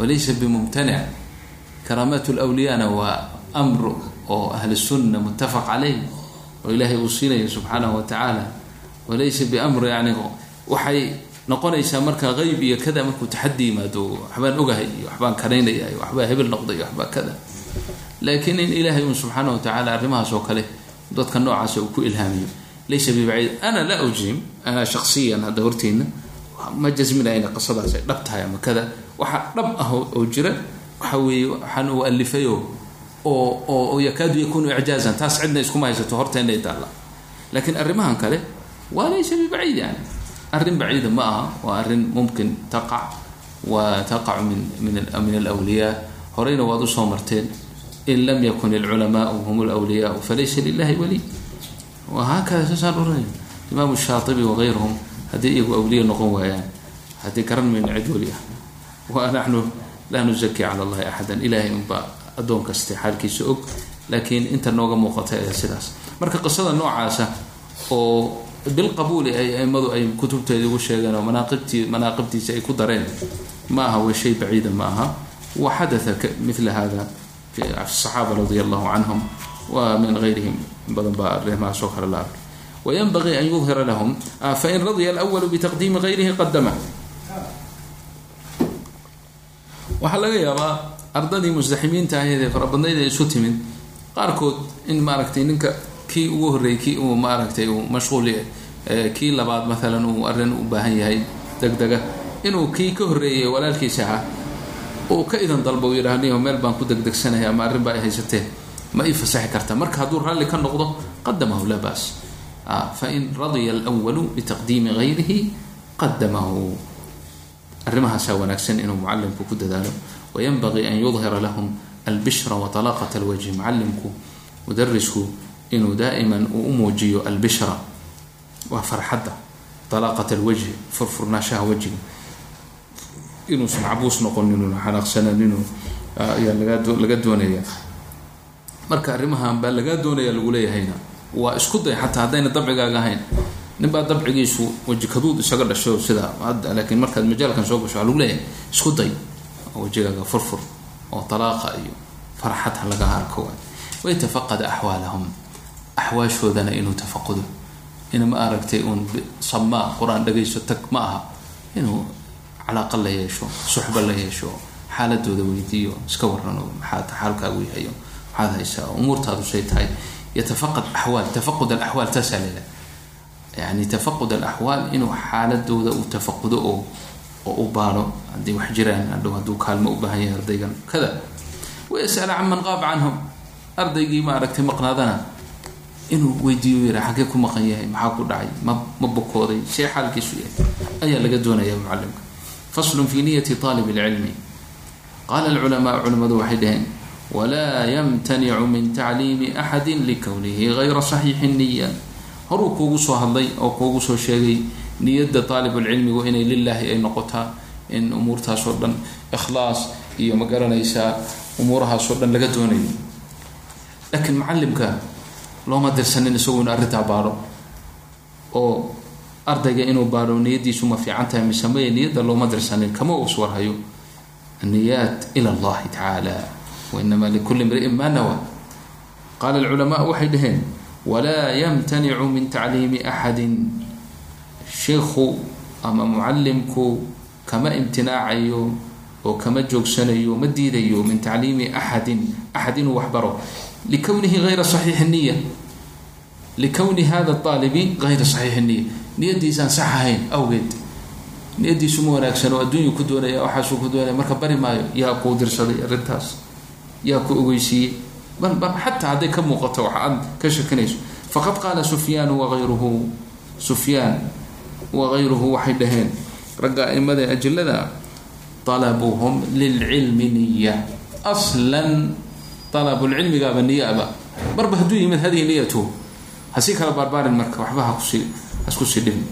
walaysa bimumtanic karaamaat lwliyana waa amr oo ahli sunna muttafaq caleyh oo ilaahay uu siinayo subxaanahu wa walaysa biamr yani waxay noqonaysaa marka qeyb iyo kada markuu taxadi yimaado waxbaan ogahay iyo waxbaan karaynaya iyo waxbaa hebel noqday iyo waxbaa kada laakiin in ilaahay un subxaana wa tacaala arrimahaas kale dadka noocaas uu ku ilhaamiyo. Laysa bibaciid ana laa ujrim ana shaksiyan hadda horteyna ma jasminaya ina qisadaas ay dhab tahay ama kada waxaa dhab ah oo jira waxa weeye waxaan uu alifayo oo oo yakaadu yakunu icjaazan taas cidna iskuma haysato horteena taalla. Laakiin arrimahan kale waa laysa bibaciid yani. Arrin baciida ma aha waa arrin mumkin taqac wa taqacu min min min alwliyaa horeyna waad u soo marteen in lam yakun ilculamaau hum lwliyaau falaysa lilahi waliy wahaakada saasaan oranay imaamu shaatibi wagayruhum haddii iyagu awliya noqon waayaan haddii garan mayno cid weli ah wa laa nuzaki cala allahi axadan ilahay unbaa addoon kaste xaalkiisa og laakiin inta nooga muuqata ee sidaas marka qisada noocaasa oo bilqabuuli ay aimadu ay kutubteeda ugu sheegeen oo manaaqibtii manaaqibtiisa ay ku dareen ma aha way shay baciida ma aha wa xadaa mila hada saxaaba radia allahu canhum wa min gayrihim in badan baa arrimahaas oo kale la arkay wayanbagii an yudhira lahum fain radya alwalu bitaqdiimi gayrihi qadama waxaa laga yaabaa ardadii mustaximiinta ahayd ee farabadnayd ee isu timid qaarkood in maaragtay ninka kii ugu horreeyey kii uu maaragtay uu mashquul kii labaad maalan uu arrin u baahan yahay degdega inuu kii ka horreeyay walaalkiisa ahaa uu ka idan dalba uu yidhaha niyo meel baan ku degdegsanaya ama arrin baa ay ma ii fasaxi karta marka hadduu raalli ka noqdo qadamahu laa baas. Fain radya alwalu bitaqdiimi gayrihi qadamahu arrimahaasaa wanaagsan inuu mucalimku ku dadaalo. Wayanbagii an yudhira lahum albishra wa talaqat alwajhi mucalimku mudarisku inuu daa'iman uu u muujiyo albishra. Waa farxadda talaqat alwajhi furfurnaashaha wejiga inuusan cabuus noqon inuu xanaaqsanan inuu ayaa lagaa laga doonaya. Marka arrimahan baa lagaa doonaya lagu leeyahayna. Waa isku day xataa haddayna dabcigaaga ahayn. Ninbaa dabcigiisu weji kaduud isaga dhasho sidaa laakiin markaad majaalkan soo gasho waa lagu leeyahay. Isku day. Oo wejigaaga furfur oo talaaqa iyo farxad ha arko. Waytafaqada axwaalahum. Axwaashoodana inuu tafaqudo in ma aragtay uun samaa qur'aan dhagayso tag ma aha. Inuu calaaqa la yeesho suxba la yeesho xaaladooda weydiiyo iska warano maxaa xaalkaagu yahayo maxaad haysaa umuurtaadu say tahay yatafaqad axwaal tafaqud alaxwaal taasaa leedahay yani tafaqud alaxwaal inuu xaaladooda uu tafaqudo oo oo u baaro haddii wax jiraan hadhow hadduu kaalmo u baahan yahay ardaygan. Kada? Wayasala can man qaaba canhum. Ardaygii ma aragtay maqnaadana inuu weydiiyo yara xaggee ku maqan yahay maxaa ku dhacay ma ma bokooday see xaalkiisu yahay? Ayaa laga doonaya mucalimka faslun fi niyati aalib اlcilmi qaala alculamaa culimadu waxay dhaheen walaa yamtanicu min tacliimi axadi likownihi gayra saxiixi niya horuu kuugu soo hadlay oo kuugu soo sheegay niyadda aalibulcilmigu inay lilaahi ay noqotaa in umuurtaas oo dhan ikhlaas iyo ma garanaysaa umuurahaasoo dhan laga doonayo laakiin macalimka looma dirsanin isagu inu arrintaa baaro oo ardayga inuu baaro niyadiisu ma fiican tahay mise maya niyadda looma dirsanin kama uu suwarhayo aniyaat ila allahi tacaala wainama likuli mriin ma nawa. Qaala alculamaa waxay dhaheen walaa yamtanicu min tacliimi axadin sheikhu ama mucallimku kama imtinaacayo oo kama joogsanayo ma diidayo min tacliimi axadin axad inuu waxbaro likownihi ayra saxiixi niya likowni hada aalibi ayra saxiixi niya niyadiisaan sax ahayn awgeed. Niyadiisu ma wanaagsan oo adduunyu ku doonaya waxaasuu ku doonaya marka bari maayo yaa kuu dirsaday arrintaas yaa ku ogeysiiyey. Xataa hadday ka muuqato wax aad ka shakinayso faqad qaala sufyaanu waayruhu sufyaan wagayruhu waxay dhaheen ragga aimada ajilada alabuhum lilcilmi niya aslan alabulcilmigaaba niyaaba marba hadduu yimid hadihi niyatuhu hasii kala baarbaarin marka waxba hakusii haskusii dhibin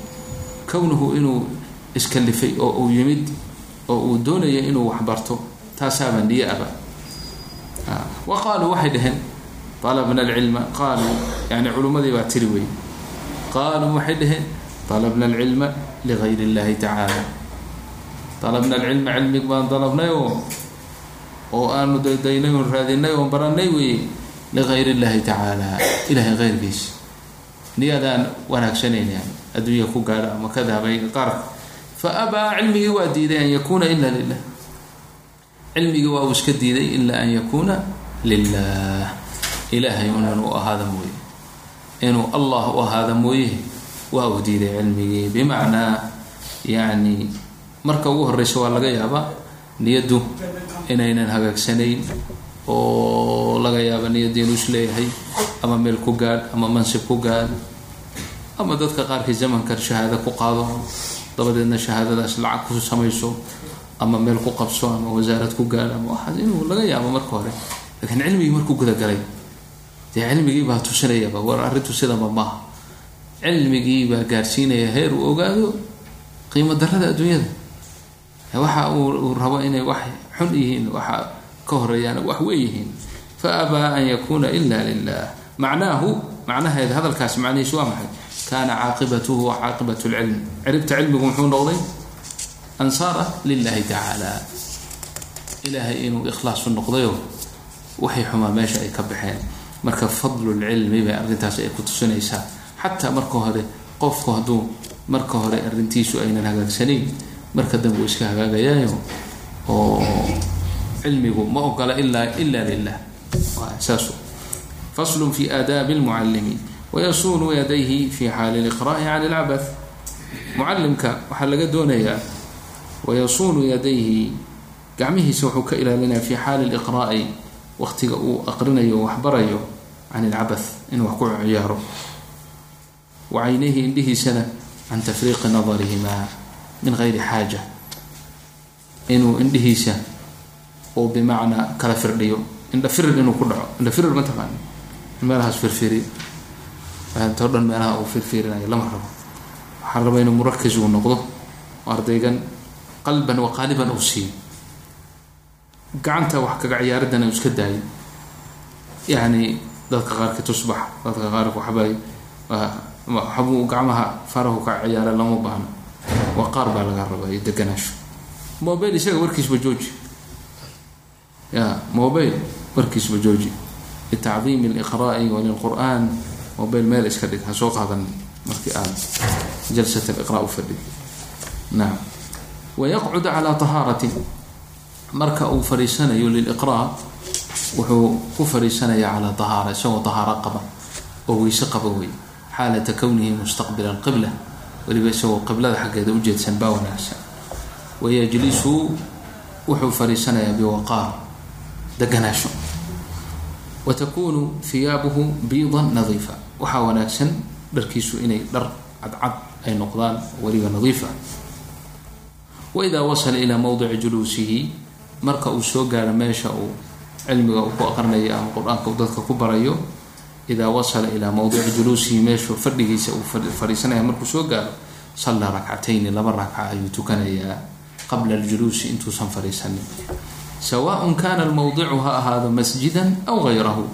kownuhu inuu iskalifay oo uu yimid oo uu doonaya inuu waxbarto taasaaba niyaaba wa qaaluu waxay dhaheen alabna alcilma qaaluu yani culummadii baa tiri wey qaaluu waxay dhaheen alabna alcilma ligayr اllahi tacaala. Alabna alcilma cilmig baan dalabnay oo oo aanu daydaynay oon raadinay oon baranay weeye ligayr اllahi tacaala ilahay keyrkiisa niyadaan wanaagsanayn yani adduunya ku gaadha ama ka dahabay qaarka fa abaa cilmigii waa diiday an yakuuna ila lilah cilmigii waa uu iska diiday ilaa an yakuuna lilah ilaahay un inuu ahaada mooye. Inuu allah u ahaada mooye waa uu diiday cilmigii. Bimacnaa yani marka ugu horeysa waa laga yaabaa niyaddu inaynan hagaagsanayn oo laga yaaba niyadda inuu is leeyahay ama meel ku gaadh ama mansib ku gaadh ama dadka qaarkii zamankan shahaado ku qaado dabadeedna shahaadadaas lacag ku samayso ama meel ku qabso ama wasaarad ku gaadh ama waxaas inuu laga yaabo marka hore. Laakiin cilmigii markuu gudagalay dee cilmigii baa tusinayaba war arrintu sidaba maaha. Cilmigii baa gaarsiinaya heer uu ogaado qiimo darada adduunyada. Waxa uu rabo inay wax xun yihiin waxa ka horeeyaan wax wey yihiin. Fa abaa an yakuuna ila lilah macnaahu macnaheed hadalkaas macnihiisu waa maxay kaana caaqibatuhu wa caaqibat lcilm ciribta cilmigu muxuu noqday ansaara lilahi tacaala ilaahay inuu ikhlaasu noqdayo waxay xumaa meesha ay ka baxeen marka fadlulcilmi bay arrintaas ay ku tusinaysaa xataa marka hore qofku hadduu marka hore arrintiisu aynan hagaagsanayn marka dambe uu iska hagaagayaayo oo cilmigu ma ogola ilaa ila lilah saas faslu fi aadaabi lmucalimi wayasuunu yadayhi fi xaali liqra'i can ilcabath mucalimka waxaa laga doonayaa wayasuunu yadayhi gacmihiisa wuxuu ka ilaalinaya fi xaali liqra'i waqtiga uu aqrinayo waxbarayo can ilcabath inuu wax ku ciyaaro. wa caynayhi indhihiisana can tafriiqi nadarihima min gayri xaaja inuu indhihiisa uu bimacnaa kala firdhiyo. indha firir inuu ku dhaco. indha firir ma taqaani meelahaas firfiri. Too dhan meelaha uu firfirinayo lama rabo. Waxaa raba inuu murakis uu noqdo oo ardaygan qalban wa qaaliban uu siiyo. Gacanta wax kaga ciyaaridana uu iska daayo. Yacni dadka qaarkii tusbax dadka qaarki waxbay waxbuu gacmaha farahu ka ciyaara lama baahno waa qaar baa laga rabaa iyo deganaasho mobile isaga warkiisba jooji. Ya mobile warkiisba jooji litacdiimi liqra'i walilqur'an mobile meel iska dhig ha soo qaadan markii aad jalsat liqra u fadhid naam wayaqcud calaa tahaarati marka uu fadhiisanayo liliqra wuxuu ku fadhiisanayaa calaa tahaara isagoo tahaaro qaba oo weyse qaba wey xaalata kownihi mustaqbila alqibla weliba isagoo qiblada xaggeeda ujeedsan baa wanaagsan wayajlisu wuxuu fadhiisanayaa biwaqaar deganaasho wa takunu hiyaabuhu biidan nadiifa. Waxaa wanaagsan dharkiisu inay dhar cadcad ay noqdaan weliba nadiifa. Waidaa wasala ilaa mowdici juluusihi marka uu soo gaaro meesha uu cilmiga ku aqrinayo ama qur'aanka dadka ku barayo idaa wasala ilaa mowdici juluusihi meeshu fadhigiisa uu fadhiisanaya markuu soo gaaro sallaa rakcatayni laba rakca ayuu tukanayaa qabla aljuluusi intuusan fadhiisanin sawaaء kana lmawdicu ha ahaado masjidan aw gayrahu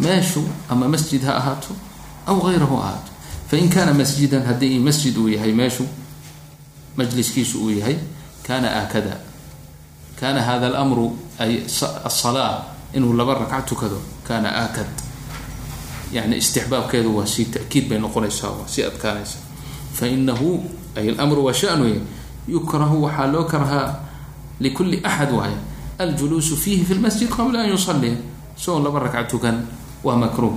meeshu ama masjid ha ahaato aw gayrahu ahaato fain kana masjidan haddii masjid uu yahay meeshu majliskiisu uu yahay kana aakada kana hada lmru ay asalaa inuu laba ragca tukado kana aakad yani istixbaabkeedu waa si takiid bay noqonaysaa waa si adkaanaysa fainahu ay lmru waa shanu yukrahu waxaa loo karhaa likuli axad waay aljuluusu fiihi fi lmasjid qabla an yusalia isagoo laba ragca tukan waa makruh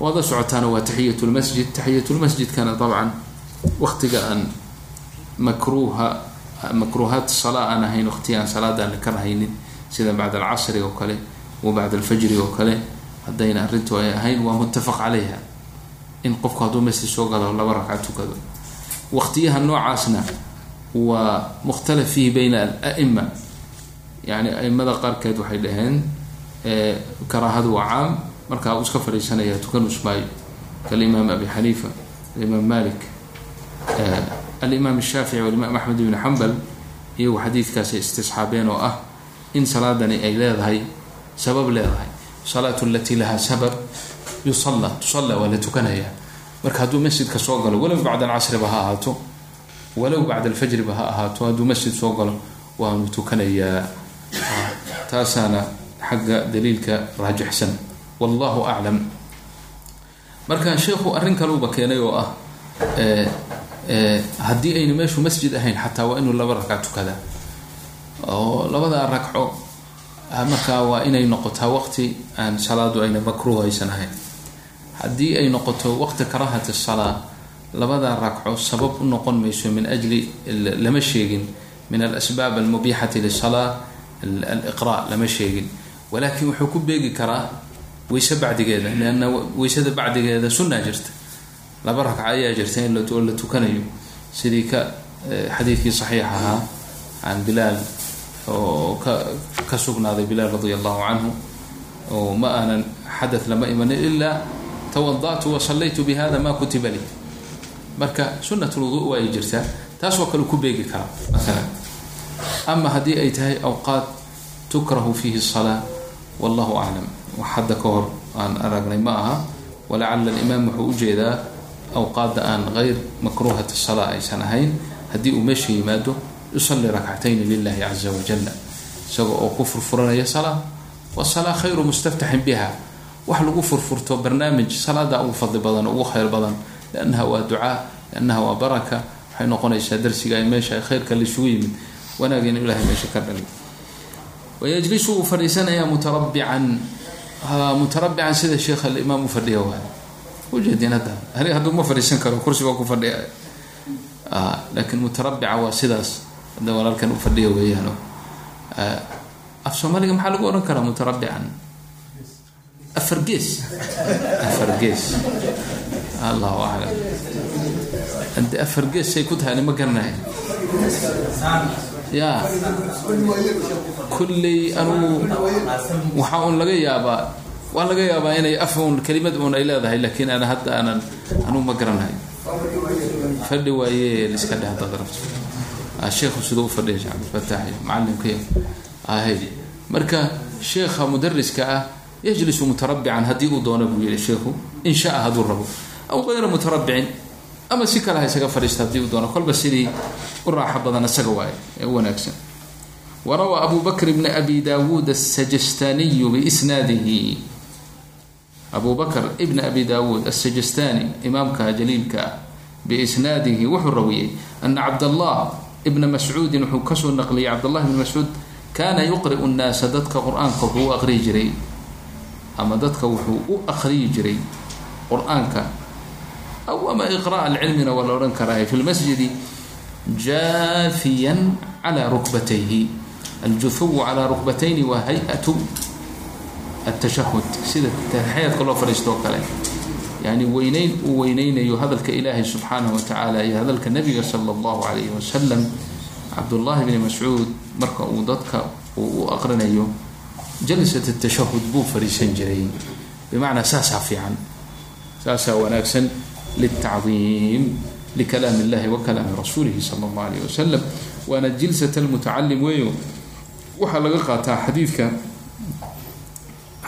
waada socotaana waa taxiyat lmasjid taxiyat lmasjidkana dabcan waktiga aan makruuha makruuhaat salaa aan ahayn waqti aan salaada ka rahaynin sida bacda alcasri oo kale wa bacda alfajri oo kale haddayna arrintu ay ahayn waa muttafaq calayha in qofku hadduu masjid soo galo laba ragca tukado waqtiyaha noocaasna waa mukhtalaf fiihi bayna alaima yani aimada qaarkeed waxay dhaheen karaahadu waa caam. Markaa uu iska fadhiisanaya tukanus maayo kalimaam abi xaniifa alimaam malik alimaam shaafici walimaam axmed ibn xambal iyagu xadiidkaasay istisxaabeen oo ah in salaadani ay leedahay sabab leedahay. Salaatu alatii lahaa sabab yusalla tusalla waa la tukanayaa marka hadduu masjidka soo galo walow bacda alcasriba ha ahaato walow bacda alfajriba ha ahaato hadduu masjid soo galo waanu tukanayaa taasaana xagga daliilka raajixsan wallahu aclam marka sheikhu arrin kaluuba keenay oo ah haddii ayna meeshu masjid ahayn xataa waa inuu laba ragca tukada. Oo labadaa ragco markaa waa inay noqotaa waqti aan salaadu ayna makruuh aysan ahayn. Haddii ay noqoto waqti karaahati salaa labadaa ragco sabab u noqon mayso min ajli lama sheegin min alasbaab almubiixati lisalaa aliqra lama sheegin. Walakin wuxuu ku beegi karaa weyse bacdigeeda lianna weysada bacdigeeda sunnaa jirta. Laba ragca ayaa jirta in la tukanayo. Sidii ka xadiidkii saxiix ahaa can bilaal oo ka ka sugnaaday bilaal radia allahu canhu oo ma aanan xadath lama imanin ilaa tawada'tu wa sallaytu ma kutiba li marka sunat lwudu waa ay jirtaa taas oo kale ku beegi karaa maalan ama haddii ay tahay awqaad tukrahu fiihi salaa wallahu aclam wax hadda ka hor aan aragnay ma aha. Walacala alimaam wuxuu u jeedaa awqaadda aan gayr makruuhati salaa aysan ahayn. Haddii uu meesha yimaado yusalli rakcatayni lilahi caza wajala isaga oo ku furfuranaya salaa wasalaa khayru mustaftaxin biha. Wax lagu furfurto barnaamij salaada ugu fadli badan ugu khayr badan. Liannaha waa ducaa liannaha waa baraka. Waxay noqonaysaa darsiga meesha ay khayrka laisugu yimid wanaagin ilahay meesha ka dhali wayajlisu uu fadhiisanayaa mutarabican mutarabican sida sheekh alimaam u fadhiya waay ujeedin hadda. Aniga hadduu ma fadhiisan karo kursi baa ku fadhiya. Laakiin mutarabica waa sidaas. Hadda walaalkan u fadhiya weeyaan af soomaaliga maxaa lagu ohan karaa mutarabican afar gees. Afar gees. Allahu aclam. Hadi afar gees ku tahay ma garanahay ya. Kulley anugu waxaa un laga yaabaa waa laga yaabaa inay af un kelimad un ay leedahay laakiin ana hadda aanan anugu ma garanahay. Fadhi waaye liska dheh hadaad rabto sheekhu siduu u fadhiya sheekh cabdilfataax macalimka ahay. Marka sheekha mudariska ah yajlisu mutarabican haddii uu doono buu yihi sheekhu in shaa hadduu rabo. Aw kayra mutarabicin ama si kale ha isaga fadhiista haddii uu doono. Kolba sidii u raaxo badan isaga waaye ee u wanaagsan. Warawaa abu bakr bni abi dawuud asajastaniyu biisnaadihi. Abu bakr ibn abi dawuud asajastani imaamka jaliilka biisnaadihi wuxuu rawiyey ana cabdallah ibna mascuudin wuxuu ka soo naqliyay cabdallah ibni mascuud kaana yuqri'u nnaasa dadka qur'aanka wuxuu u aqriyi jiray. Ama dadka wuxuu u aqriyi jiray qur'aanka aw ama iqra' alcilmina waa la odhan karaa fi lmasjidi jaafiyan calaa rukbatayhi aljuhuwu calaa rukbatayni waa hay'atu atashahud sida taxiyadka loo fadhiisto kale yani weyneyn uu weyneynayo hadalka ilaahay subxaanahu wa tacaala iyo hadalka nabiga sala allahu calayhi wasalam cabdullahi bni mascuud marka uu dadka uu u aqrinayo jalsat tashahud buu fadhiisan jiray bimacnaa saasaa fiican saasaa wanaagsan liltacdiim likalaami illahi wa kalaami rasuulihi sala allahu alayh wasalam waana jilsat almutacalim weeyo waxaa laga qaataa xadiidka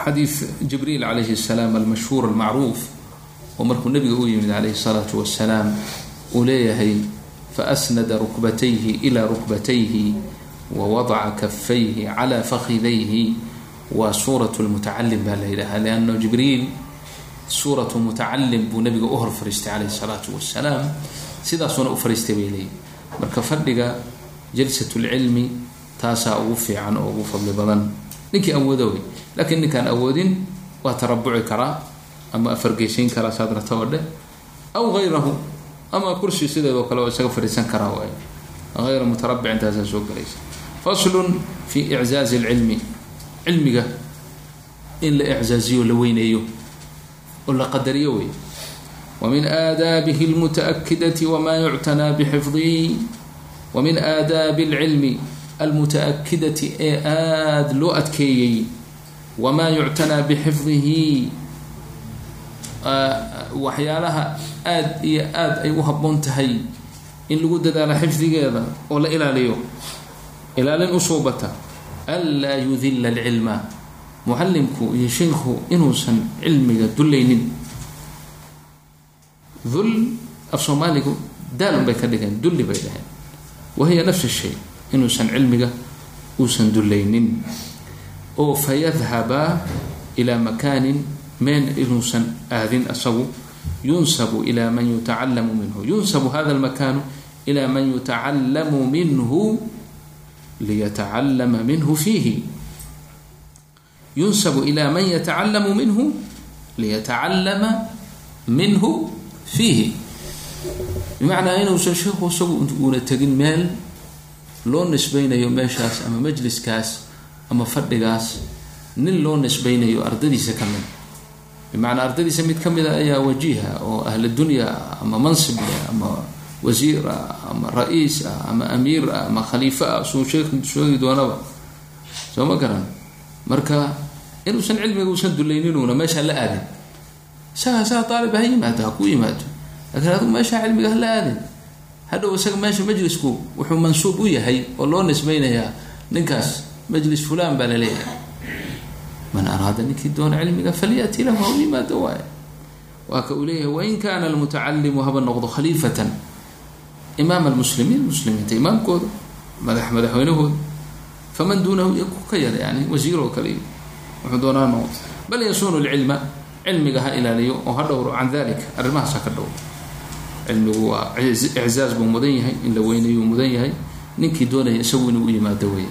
xadiid jibriil calayhi الsalaam almashhuur almacruuf oo markuu nabiga u yimid calayhi الsalaatu wasalaam uu leeyahay faasnada rukbatayhi ilaa rukbatayhi wawadaca kafayhi calaa fakidayhi waa suurat lmutacalim baa la yidhaha lianna jibriil suuratu mutacalim buu nabiga u hor fariistay calayhi salaatu wasalaam sidaasuuna u fariistay bay leeyihi marka fadhiga jalsat lcilmi taasaa ugu fiican oo ugu fadli badan. Ninkii awoodo wey laakiin ninkaan awoodin waa tarabuci karaa ama afargeysayn karaa saad rata oo dheh aw hayrahu ama kursi sideedoo kale oo isaga fadhiisan karaa waay hayra mutarabic intaasaa soo galaysa. Faslun fi iczaazi lcilmi cilmiga in la iczaaziyo la weyneeyo oo la qadariyo wey wamin aadaabihi اlmutaأkidati wma yuctanaa bxifdihi wamin aadaabi اlcilmi almutaأkidati ee aada loo adkeeyey wamaa yuctanaa bixifdihi waxyaalaha aada iyo aada ay u habboon tahay in lagu dadaalo xifdigeeda oo la ilaaliyo ilaalin usuubata anlaa yudila alcilma mucalimku iyo sheikhu inuusan cilmiga dullaynin dul af soomaaligu daalun bay ka dhigeen dulli bay dhaheen. Wahiya nafs shay inuusan cilmiga uusan dullaynin oo fayadhaba ilaa makaanin meen inuusan aadin asagu. Yunsabu ilaa man yutacallamu minhu. Yunsabu hada lmakaanu ilaa man yutacallamu minhu liyatacallama minhu fiihi yunsabu ilaa man yatacallamu minhu liyatacallama minhu fiihi bimacnaa inuusan sheikhu isagu uuna tegin meel loo nisbaynayo meeshaas ama majliskaas ama fadhigaas nin loo nisbaynayo ardadiisa ka mid. Bimacnaa ardadiisa mid ka mida ayaa wajiiha oo ahla dunya ama mansib leh ama wasiir ah ama ra'iis ah ama amiir ah ama khaliifo ah suu sheekh sheegi doonaba. Soo ma garan marka inuusan cilmiga uusan dulayninuuna meeshaan la aadin. Isaga isaga aalib ha yimaado ha ku yimaado. Laakiin adigu meeshaa cilmiga hala aadin. Hadhow isaga meesha majlisku wuxuu mansuub u yahay oo loo nisbaynayaa ninkaas majlis fulan baa la leeyahay man araada ninkii doona cilmiga falyati lahu ha yimaado waay waa ka uu leeyahay wain kaana almutacalimu haba noqdo khaliifatan. Imaam almuslimiin muslimiinta imaamkooda madax madaxweynahooda faman duunahu ku ka yar yani wasiir oo kale wuxuu doonaa noqdo bal yasuunu lcilma cilmiga ha ilaaliyo oo ha dhowro can dalika arrimahaas ha ka dhowro. Cilmigu waa iczaaz buu mudan yahay in la weynayu mudan yahay ninkii doonaya isagu inuu u yimaado wey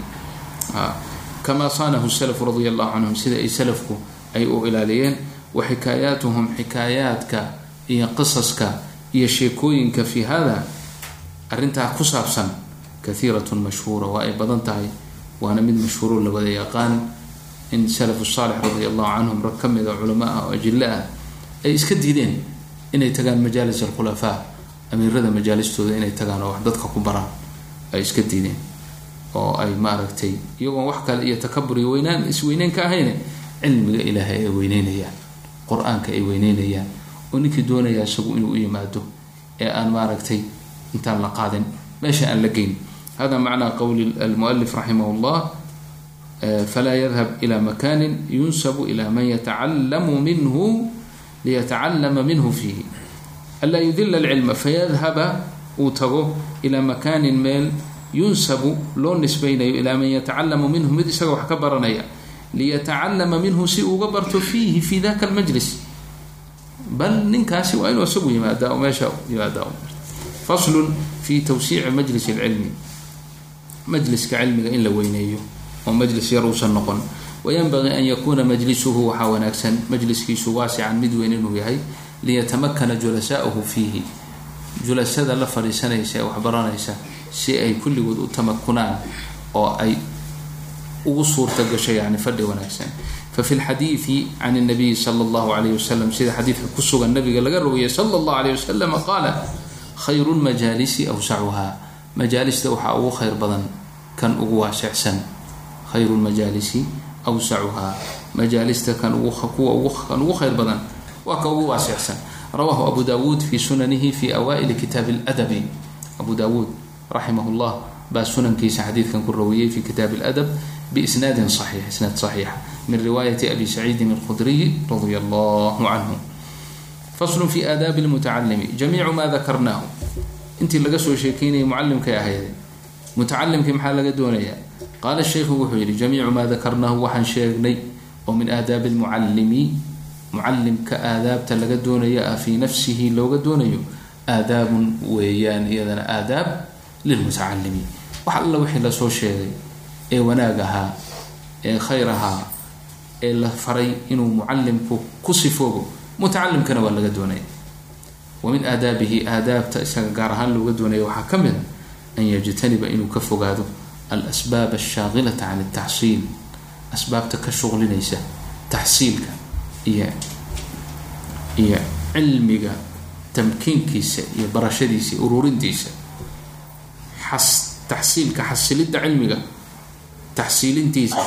kamaa saanahu salafu radia allahu canhum sida ay salafku ay u ilaaliyeen wa xikaayaatuhum xikaayaadka iyo qisaska iyo sheekooyinka fi hada arrintaa ku saabsan kahiiratun mashhuura waa ay badan tahay waana mid mashhuuro la wada yaqaan in salafu saalix radia allahu canhum rag ka mida culama ah oo ajilo ah ay iska diideen inay tagaan majaalis alkhulafaa amiirada majaalistooda inay tagaan oo wax dadka ku baraan ay iska diideen oo ay maaragtay iyagoon wax kale iyo takabur iyo weynaan isweyneyn ka ahayn cilmiga ilaahay ay weyneynayaan qur'aanka ay weyneynayaan oo ninkii doonayaa isagu inuu u yimaado ee aan maaragtay intaan la qaadin meesha aan la geyn hada macnaa qowli almualif raximah llah falaa yadhab ila makanin yunsabu ila man yatacallamu minhu liyatacallama minhu fiihi anlaa yudila alcilma fayadhaba uu tago ilaa makaanin meel yunsabu loo nisbaynayo ilaa man yatacalamu minhu mid isaga wax ka baranaya liyatacallama minhu si uuga barto fiihi fi daka almajlis bal ninkaasi waa inuu isagu yimaadaa oo meesha yimaadaa faslun fi tawsiici majlis lcilmi majliska cilmiga in la weyneeyo oo majlis yar uusan noqon wayanbagii an yakuuna majlisuhu waxaa wanaagsan majliskiisu waasican mid weyn inuu yahay liyatamakana julasaauhu fiihi julasada la fadhiisanaysa ee waxbaranaysa si ay kulligood u tamakunaan oo ay ugu suurta gasho yani fadhi wanaagsan fafi lxadiidi can اnabiyi sala اllahu alayh wasalam sida xadiidka ku sugan nabiga laga rogayay sala اllahu alayh wasalam qaala khayru lmajaalisi awsacuha majaalista waxaa ugu khayr badan kan ugu waasicsan khayru lmajaalisi awsacuhaa majaalista kuwa ugu khayr badan waa ka ugu waasicsan rawahu abu dawuud fi sunanihi fi awaaili kitaab ladabi abu dawuud raximah llah baa sunankiisa xadiidkan ku rawiyey fi kitaab ladab bisnaadin axiix isnaad saxiixa min riwaayati abi saciidin alqudriy radi allahu canhu faslu fi aadaabi lmutacalimi jamiicu maa dakarnaahu. Intii laga soo sheekeynayay mucalimkay ahayd mutacalimkii maxaa laga doonayaa qaala sheikhu wuxuu yihi jamiicu maa dakarnaahu waxaan sheegnay oo min aadaabi اlmucalimi mucalimka aadaabta laga doonaya ah fii nafsihi looga doonayo aadaabun weeyaan iyadana aadaab lilmutacalimi wax alla wixii la soo sheegay ee wanaag ahaa ee khayr ahaa ee la faray inuu mucalimku ku sifoobo mutacalimkana waa laga doonaya wa min aadaabihi aadaabta isaga gaar ahaan looga doonaya waxaa ka mid a an yajtaniba inuu ka fogaado alasbaab ashaaqilata can altaxsiil asbaabta ka shuqlinaysa taxsiilka iyo iyo cilmiga tamkiinkiisa iyo barashadiisa iyo ururintiisa xas taxsiilka xasilidda cilmiga taxsiilintiisa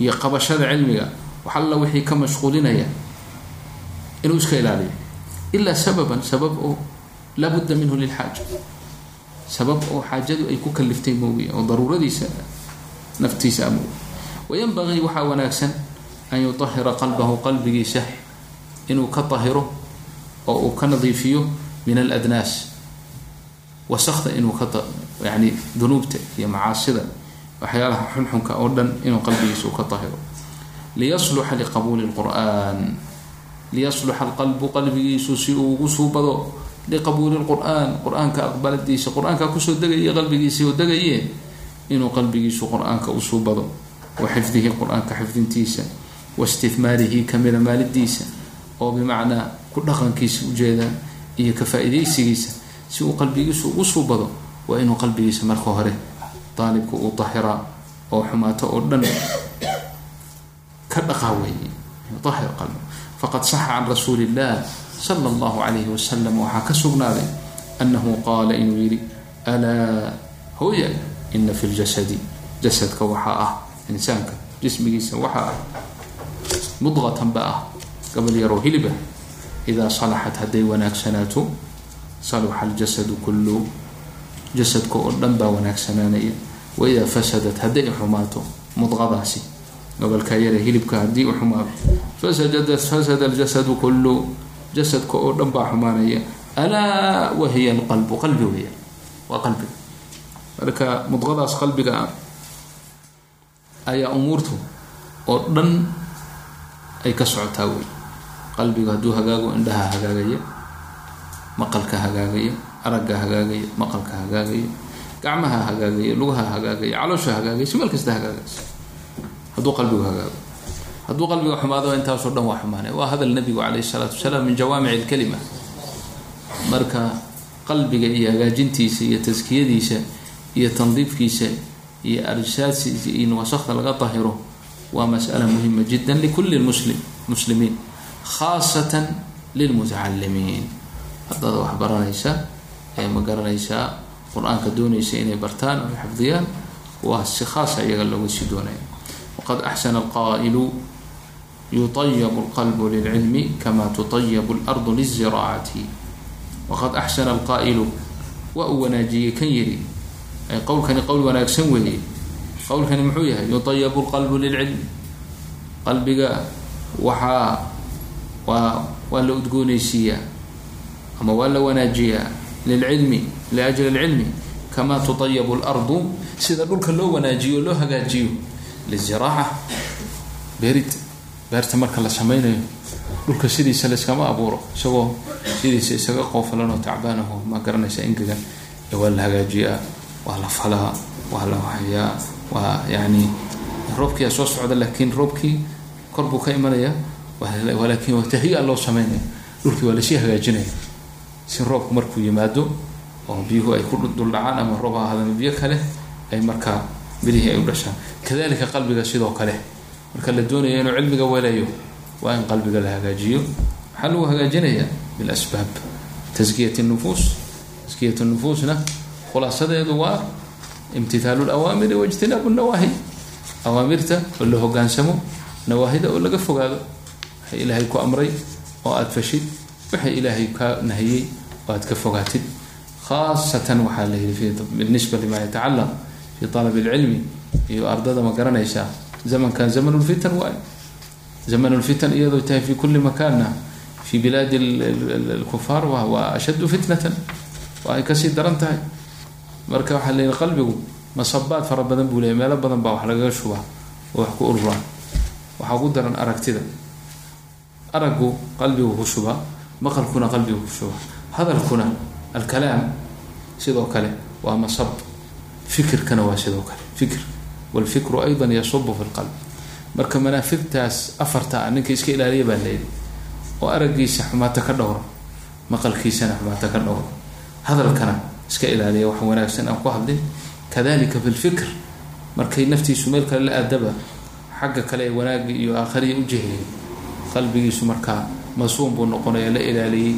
iyo qabashada cilmiga wax wixii ka mashquulinaya inuu iska ilaaliyo ilaa sababan sabab oo laa budda minhu lilxaaja sabab oo xaajadu ay ku kaliftay moogiya oo daruuradiisa naftiisa amoogi wayanbagii waxaa wanaagsan an yutahira qalbahu qalbigiisa inuu ka tahiro oo uu ka nadiifiyo min aladnaas wasakda inuu ka yani dunuubta iyo macaasida waxyaalaha xunxunka oo dhan inuu qalbigiisa ka tahiro. Liyasluxa liqabuuli lqur'an liyasluxa alqalbu qalbigiisu si uu ugu suubado liqabuuli lqur'aan qur'aanka aqbaladiisa. Qur'aanka ku soo degaya qalbigiisa oo degaye inuu qalbigiisu qur'aanka u suubado wa xifdihi qur'aanka xifdintiisa. Waistihmaarihi kamida maalidiisa. Oo bimacnaa ku dhaqankiisa ujeeda iyo ka faa-idaysigiisa si uu qalbigiisu ugu suubado waa inuu qalbigiisa marka hore daalibka uu dahiraa oo xumaato oo dhan ka dhaqaa weeye. Ahir qalb faqad saxa can rasuuli illah sala allahu calayhi wasalam waxaa ka sugnaaday annahu qaala inuu yidhi alaa hooya ina fi ljasadi jasadka waxaa ah insaanka jismigiisa waxaa ah mudqatan ba ah gabal yaroo hiliba idaa salaxat hadday wanaagsanaato saluxa aljasadu kullu jasadka oo dhan baa wanaagsanaanaya waidaa fasadat hadday xumaato mudqadaasi gobolka yare hilibka haddii u xumaado fasada aljasadu kullu jasadka oo dhan baa xumaanaya. Alaa wahiya alqalbu qalbi weya waa qalbiga marka mudqadaas qalbiga ah ayaa umuurtu oo dhan ay ka socotaa wey. Qalbiga hadduu hagaago indhaha hagaagaya maqalka hagaagaya aragga hagaagaya maqalka hagaagaya gacmaha hagaagaya lugaha hagaagaya caloosha hagaagaysa meel kasta hagaagaysa hadduu qalbigu hagaago hadduu qalbiga xumaado intaasoo dhan waa xumaanay. Waa hadal nabigu calayhi salaatu wasalaam min jawaamic lkalima marka qalbiga iyo hagaajintiisa iyo taskiyadiisa iyo tandiifkiisa iyo arsaadsiisa iyo wasakda laga dahiro waa mas'ala muhima jida likulli muslim muslimiin khaasatan lilmutacalimiin haddaad wax baranaysa ee ma garanaysaa qur'aanka doonaysa inay bartaan oo xifdiyaan waa si khaasa iyaga looga sii doonaya waqad axsana alqaa'ilu yutayabu alqalbu lilcilmi kama tutayabu alardu liziraacati waqad axsana alqaa'ilu waa uu wanaajiyey kan yidhi qowlkani qowl wanaagsan weeye qowlkani muxuu yahay yutayabu lqalbu lilcilmi qalbiga waxaa waa waa la udgoonaysiiyaa ama waa la wanaajiyaa lilcilmi liajli alcilmi kama tutayabu lardu sida dhulka loo wanaajiyo loo hagaajiyo liziraaca beerid beerta marka la sameynayo dhulka sidiisa layskama abuuro isagoo sidiisa isaga qoofalanoo tacbaanaho ma garanaysa ingaga waa la hagaajiyaa waa la falaa waa la waxayaa waa yani roobkiia soo socda laakiin roobkii kor buu ka imanaya laakin waa tahya loo sameynaya dhulkii waa la sii hagaajinaya. Si roobku markuu yimaado oo biyuhu ay ku duldhacaan ama roob ha ahaadama biyo kale ay markaa birihii ay u dhashaan. Kadalika qalbiga sidoo kale marka la doonayo inuu cilmiga welayo waa in qalbiga la hagaajiyo. Maxaa lagu hagaajinayaa bilasbaab. Taskiyat nufuus taskiyat nufuusna khulaasadeedu waa imtithaalu lawaamiri waijtinaabu nawaahi. Awaamirta oo la hogaansamo nawaahida oo laga fogaado. Waxay ilaahay ku amray oo aada fashid. Waxay ilaahay kaa nahiyey oo aad ka fogaatid. Khaasatan waxaa la yihi binisba lima yatacalaq fi alab اlcilmi iyo ardada ma garanaysaa zamankan zamanulfitan waayo zamanulfitan iyadoo tahay fi kulli makaanna fi bilaadi lkufaar waa ashaddu fitnatan waa ay ka sii daran tahay marka waxaa leeyihi qalbigu masabaad fara badan buu leeyay meelo badan baa wax lagaga shubaa oo wax ku ururaan waxaa ku daran aragtida araggu qalbigu ku shubaa maqalkuna qalbigu ku shubaa hadalkuna alkalaam sidoo kale waa masab fikirkana waa sidoo kale fikr walfikru aydan yasubu fi lqalb marka manaafigtaas afarta ninka iska ilaaliya baa layidhi oo araggiisa xumaata ka dhowro maqalkiisana xumaata ka dhowro hadalkana iska ilaaliya wax wanaagsan aan ku hadlin kadalika fi lfikr markay naftiisu meel kale la aadaba xagga kale ee wanaagga iyo aakhariya u jehiyay qalbigiisu markaa masuum buu noqonaya la ilaaliyey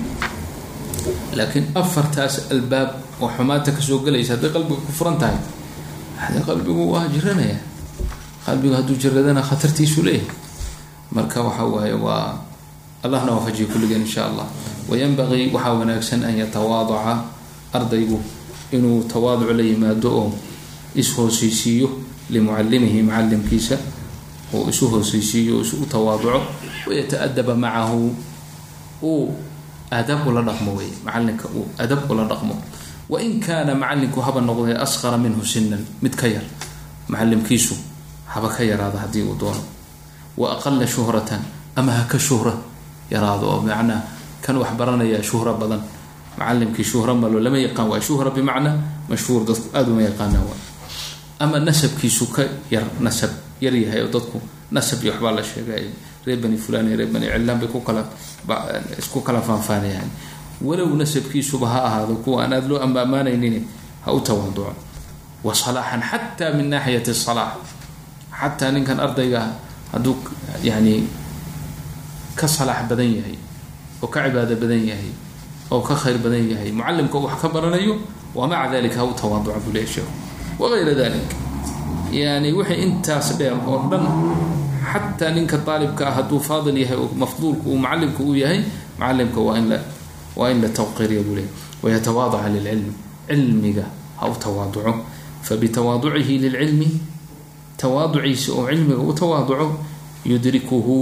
laakiin afartaas albaab oo xumaanta ka soo gelaysa hadday qalbiga ku furan tahay qalbigu waa jiranaya qalbigu hadduu jiradana khatartiisu leeyahay marka waxa waaye waa allahna waafajiya kulligeen insha allah wayanbagii waxaa wanaagsan an yatawaadaca ardaygu inuu tawaaduc la yimaado oo is-hooseysiiyo limucalimihi mucalimkiisa oo isu hooseysiiyo o isu tawaaduco wayata-adaba macahu uu adab ula dhaqmo wey macalinka uu adab ula dhaqmo wain kaana macalinku haba noqday asqara minhu sinan mid ka yar macalimkiisu haba ka yaraada haddii uu doono wa aqala shuhratan ama ha ka shuhra yaraado oo macnaa kan wax baranaya shuhro badan macalimkii shuhro malo lama yaqaan waa shuhra bimacnaa mashhuur dadku aada uma yaqaanaan waa ama nasabkiisu ka yar nasab yar yahay oo dadku nasab iyo waxbaa la sheegay reer bani fulan iyo reer bani cilaan bay ku kala isku kala faanfaanayaan walow nasabkiisuba ha ahaado kuwa aan aada loo ammaamaanaynin ha u tawaaduco wa salaaxan xataa min naaxiyati salaax xataa ninkan ardayga hadduu yani ka salaax badan yahay oo ka cibaado badan yahay oo ka khayr badan yahay mucalimka wax ka baranayo wa maca dalika ha u tawaaduca buu leeya sheekhu. Wagayra dalik. Yani wixii intaas dheer oo dhan xataa ninka aalibka ah hadduu faadil yahay oo mafduulka uu macalimka uu yahay macalimka waa in la waa in la tawqiiriya buu leeyahy wayatawaadaca lilcilmi cilmiga ha u tawaaduco fabitawaaducihi lilcilmi tawaaduciisa oo cilmiga u tawaaduco yudrikuhu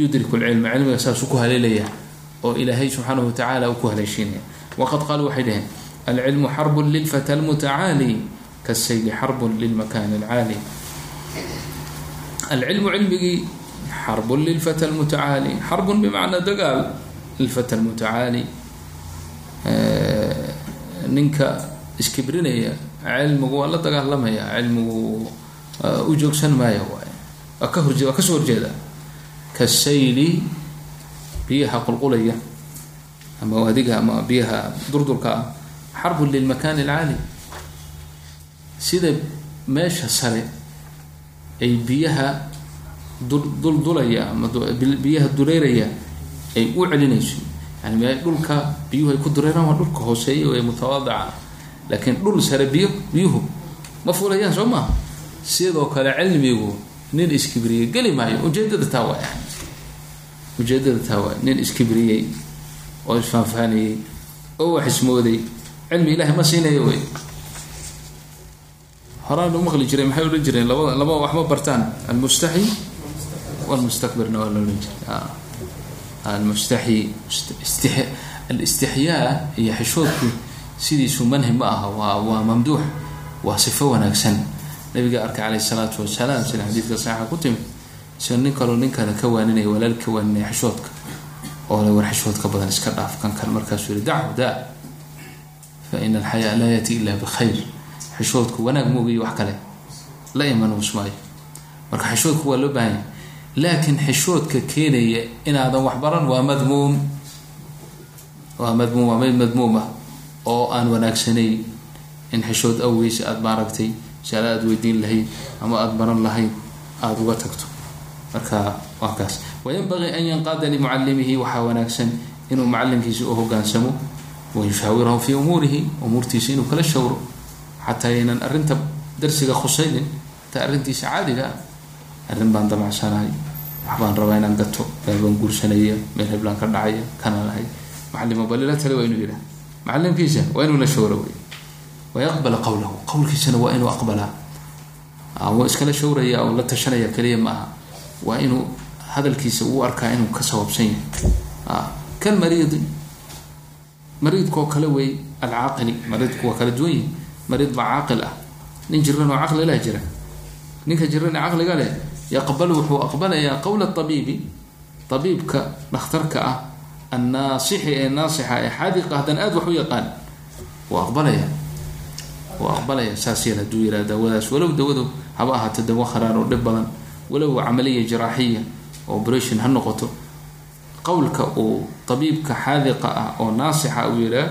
yudriku lcilma cilmiga saasuu ku haleelaya oo ilaahay subxaanahu watacaala uu ku haleeshiinaya waqad qaaluu waxay dhaheen alcilmu xarbun lilfata almutacaali kasayli xarbun lilmakan alcaali alcilmu cilmigii xarbun lilfata almutacaali xarbun bimacnaa dagaal lilfata almutacaali ninka iskibrinaya cilmigu waa la dagaalamaya cilmigu u joogsan maayo waay waa ka horjee waa ka soo horjeeda. Kasayli biyaha qulqulaya ama waadiga ama biyaha durdurka ah xarbun lilmakan alcaali sida meesha sare ay biyaha duldulaya ama biyaha dureeraya ay u celinayso yani me dhulka biyuhu ay ku dureeraan waa dhulka hooseeya ee mutawaadica laakiin dhul sare biyo biyuhu ma fulayaan soo maha sidoo kale cilmigu nin iskibriyey geli maayo ujeedada taa waa yani ujeedada taa waa nin iskibriyey oo isfaanfaanayey oo wax ismooday cilmi ilahay ma siinayo wey horaan maqli jiray maxay odhan jireen? Labada laba wax bartaan almustaxi walmustakbirna waa la odhan jiray alistixyaa iyo xishoodku sidiisu manhi ma aha waa waa mamduux waa sifo wanaagsan nabiga arkay caleyh isalaatu wasalaam sida xadiidka saxiixa ku timid isagoo nin kaloo nin kale ka waaninaya walaal ka waaninaya xishoodka oo le war xishoodka badan iska dhaaf kan kan markaasuu yihi dachu da fa ina alxayaa laa yati ila bikhayr xishoodku wanaag moogiyo wax kale la imanuus maayo marka xishoodku waa loo baahanya laakiin xishoodka keenaya inaadan wax baran waa madmuum. Waa madmuum waa mid madmuum ah oo aan wanaagsanayn in xishood awgeys aada maaragtay masale aada weydiin lahayd ama aada baran lahayd aada uga tagto. Marka waa wayanbagii an yanqaada limucalimihi waxaa wanaagsan inuu macalimkiisa u hogaansamo wayushaawirahu fii umuurihi umuurtiisa inuu kala shawro xataa aynan arrinta darsiga khusaynin hataa arrintiisa caadiga ah arrin baan damacsanahay waxbaan rabaa inaan gato meel baan guursanaya meel heblaan ka dhacaya kana lahay. Macalimo balila tale waa inuu yidhaha macalimkiisa waa inuu la shawro wey wayaqbala qowlahu qowlkiisana waa inuu aqbalaa waa iskala shawraya la tashanaya keliya ma aha. Waa inuu hadalkiisa uu arkaa inuu ka sawaabsan yahay. Kan mariidi mariidkaoo kale wey alcaaqili mariidku waa kala duwan yihi mariid baa caaqil ah. Nin jiran oo caqli leh jira. Ninka jiran caqliga leh yaqbalu wuxuu aqbalayaa qowla abiibi abiibka dhakhtarka ah annaasixi ee naasixa ee xaadiqa haddana aada wax u yaqaan wuu aqbalaya wuu aqbalaya saas yeel hadduu yiraa dawadaas walow dawadu haba ahaato dawo kharaar oo dhib badan walow camaliya jaraaxiya operation ha noqoto. Qowlka uu abiibka xaadiqa ah oo naasixa uu yihaa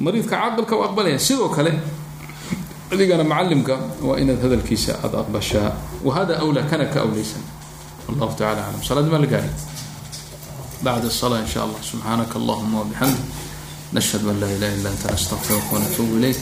mariidka caaqilka u aqbalaya sidoo kale adigana macalimka waa inaad hadalkiisa aada aqbashaa wahada awlaa kana ka awlaysan wallahu tacala aclam salaad maa la gaari bacd الصلاة in shاء allah subxaanaka allahuma wbixamdik nashhadu an laa ilaha illa anta nastaqfiruka wanatuubu ilayk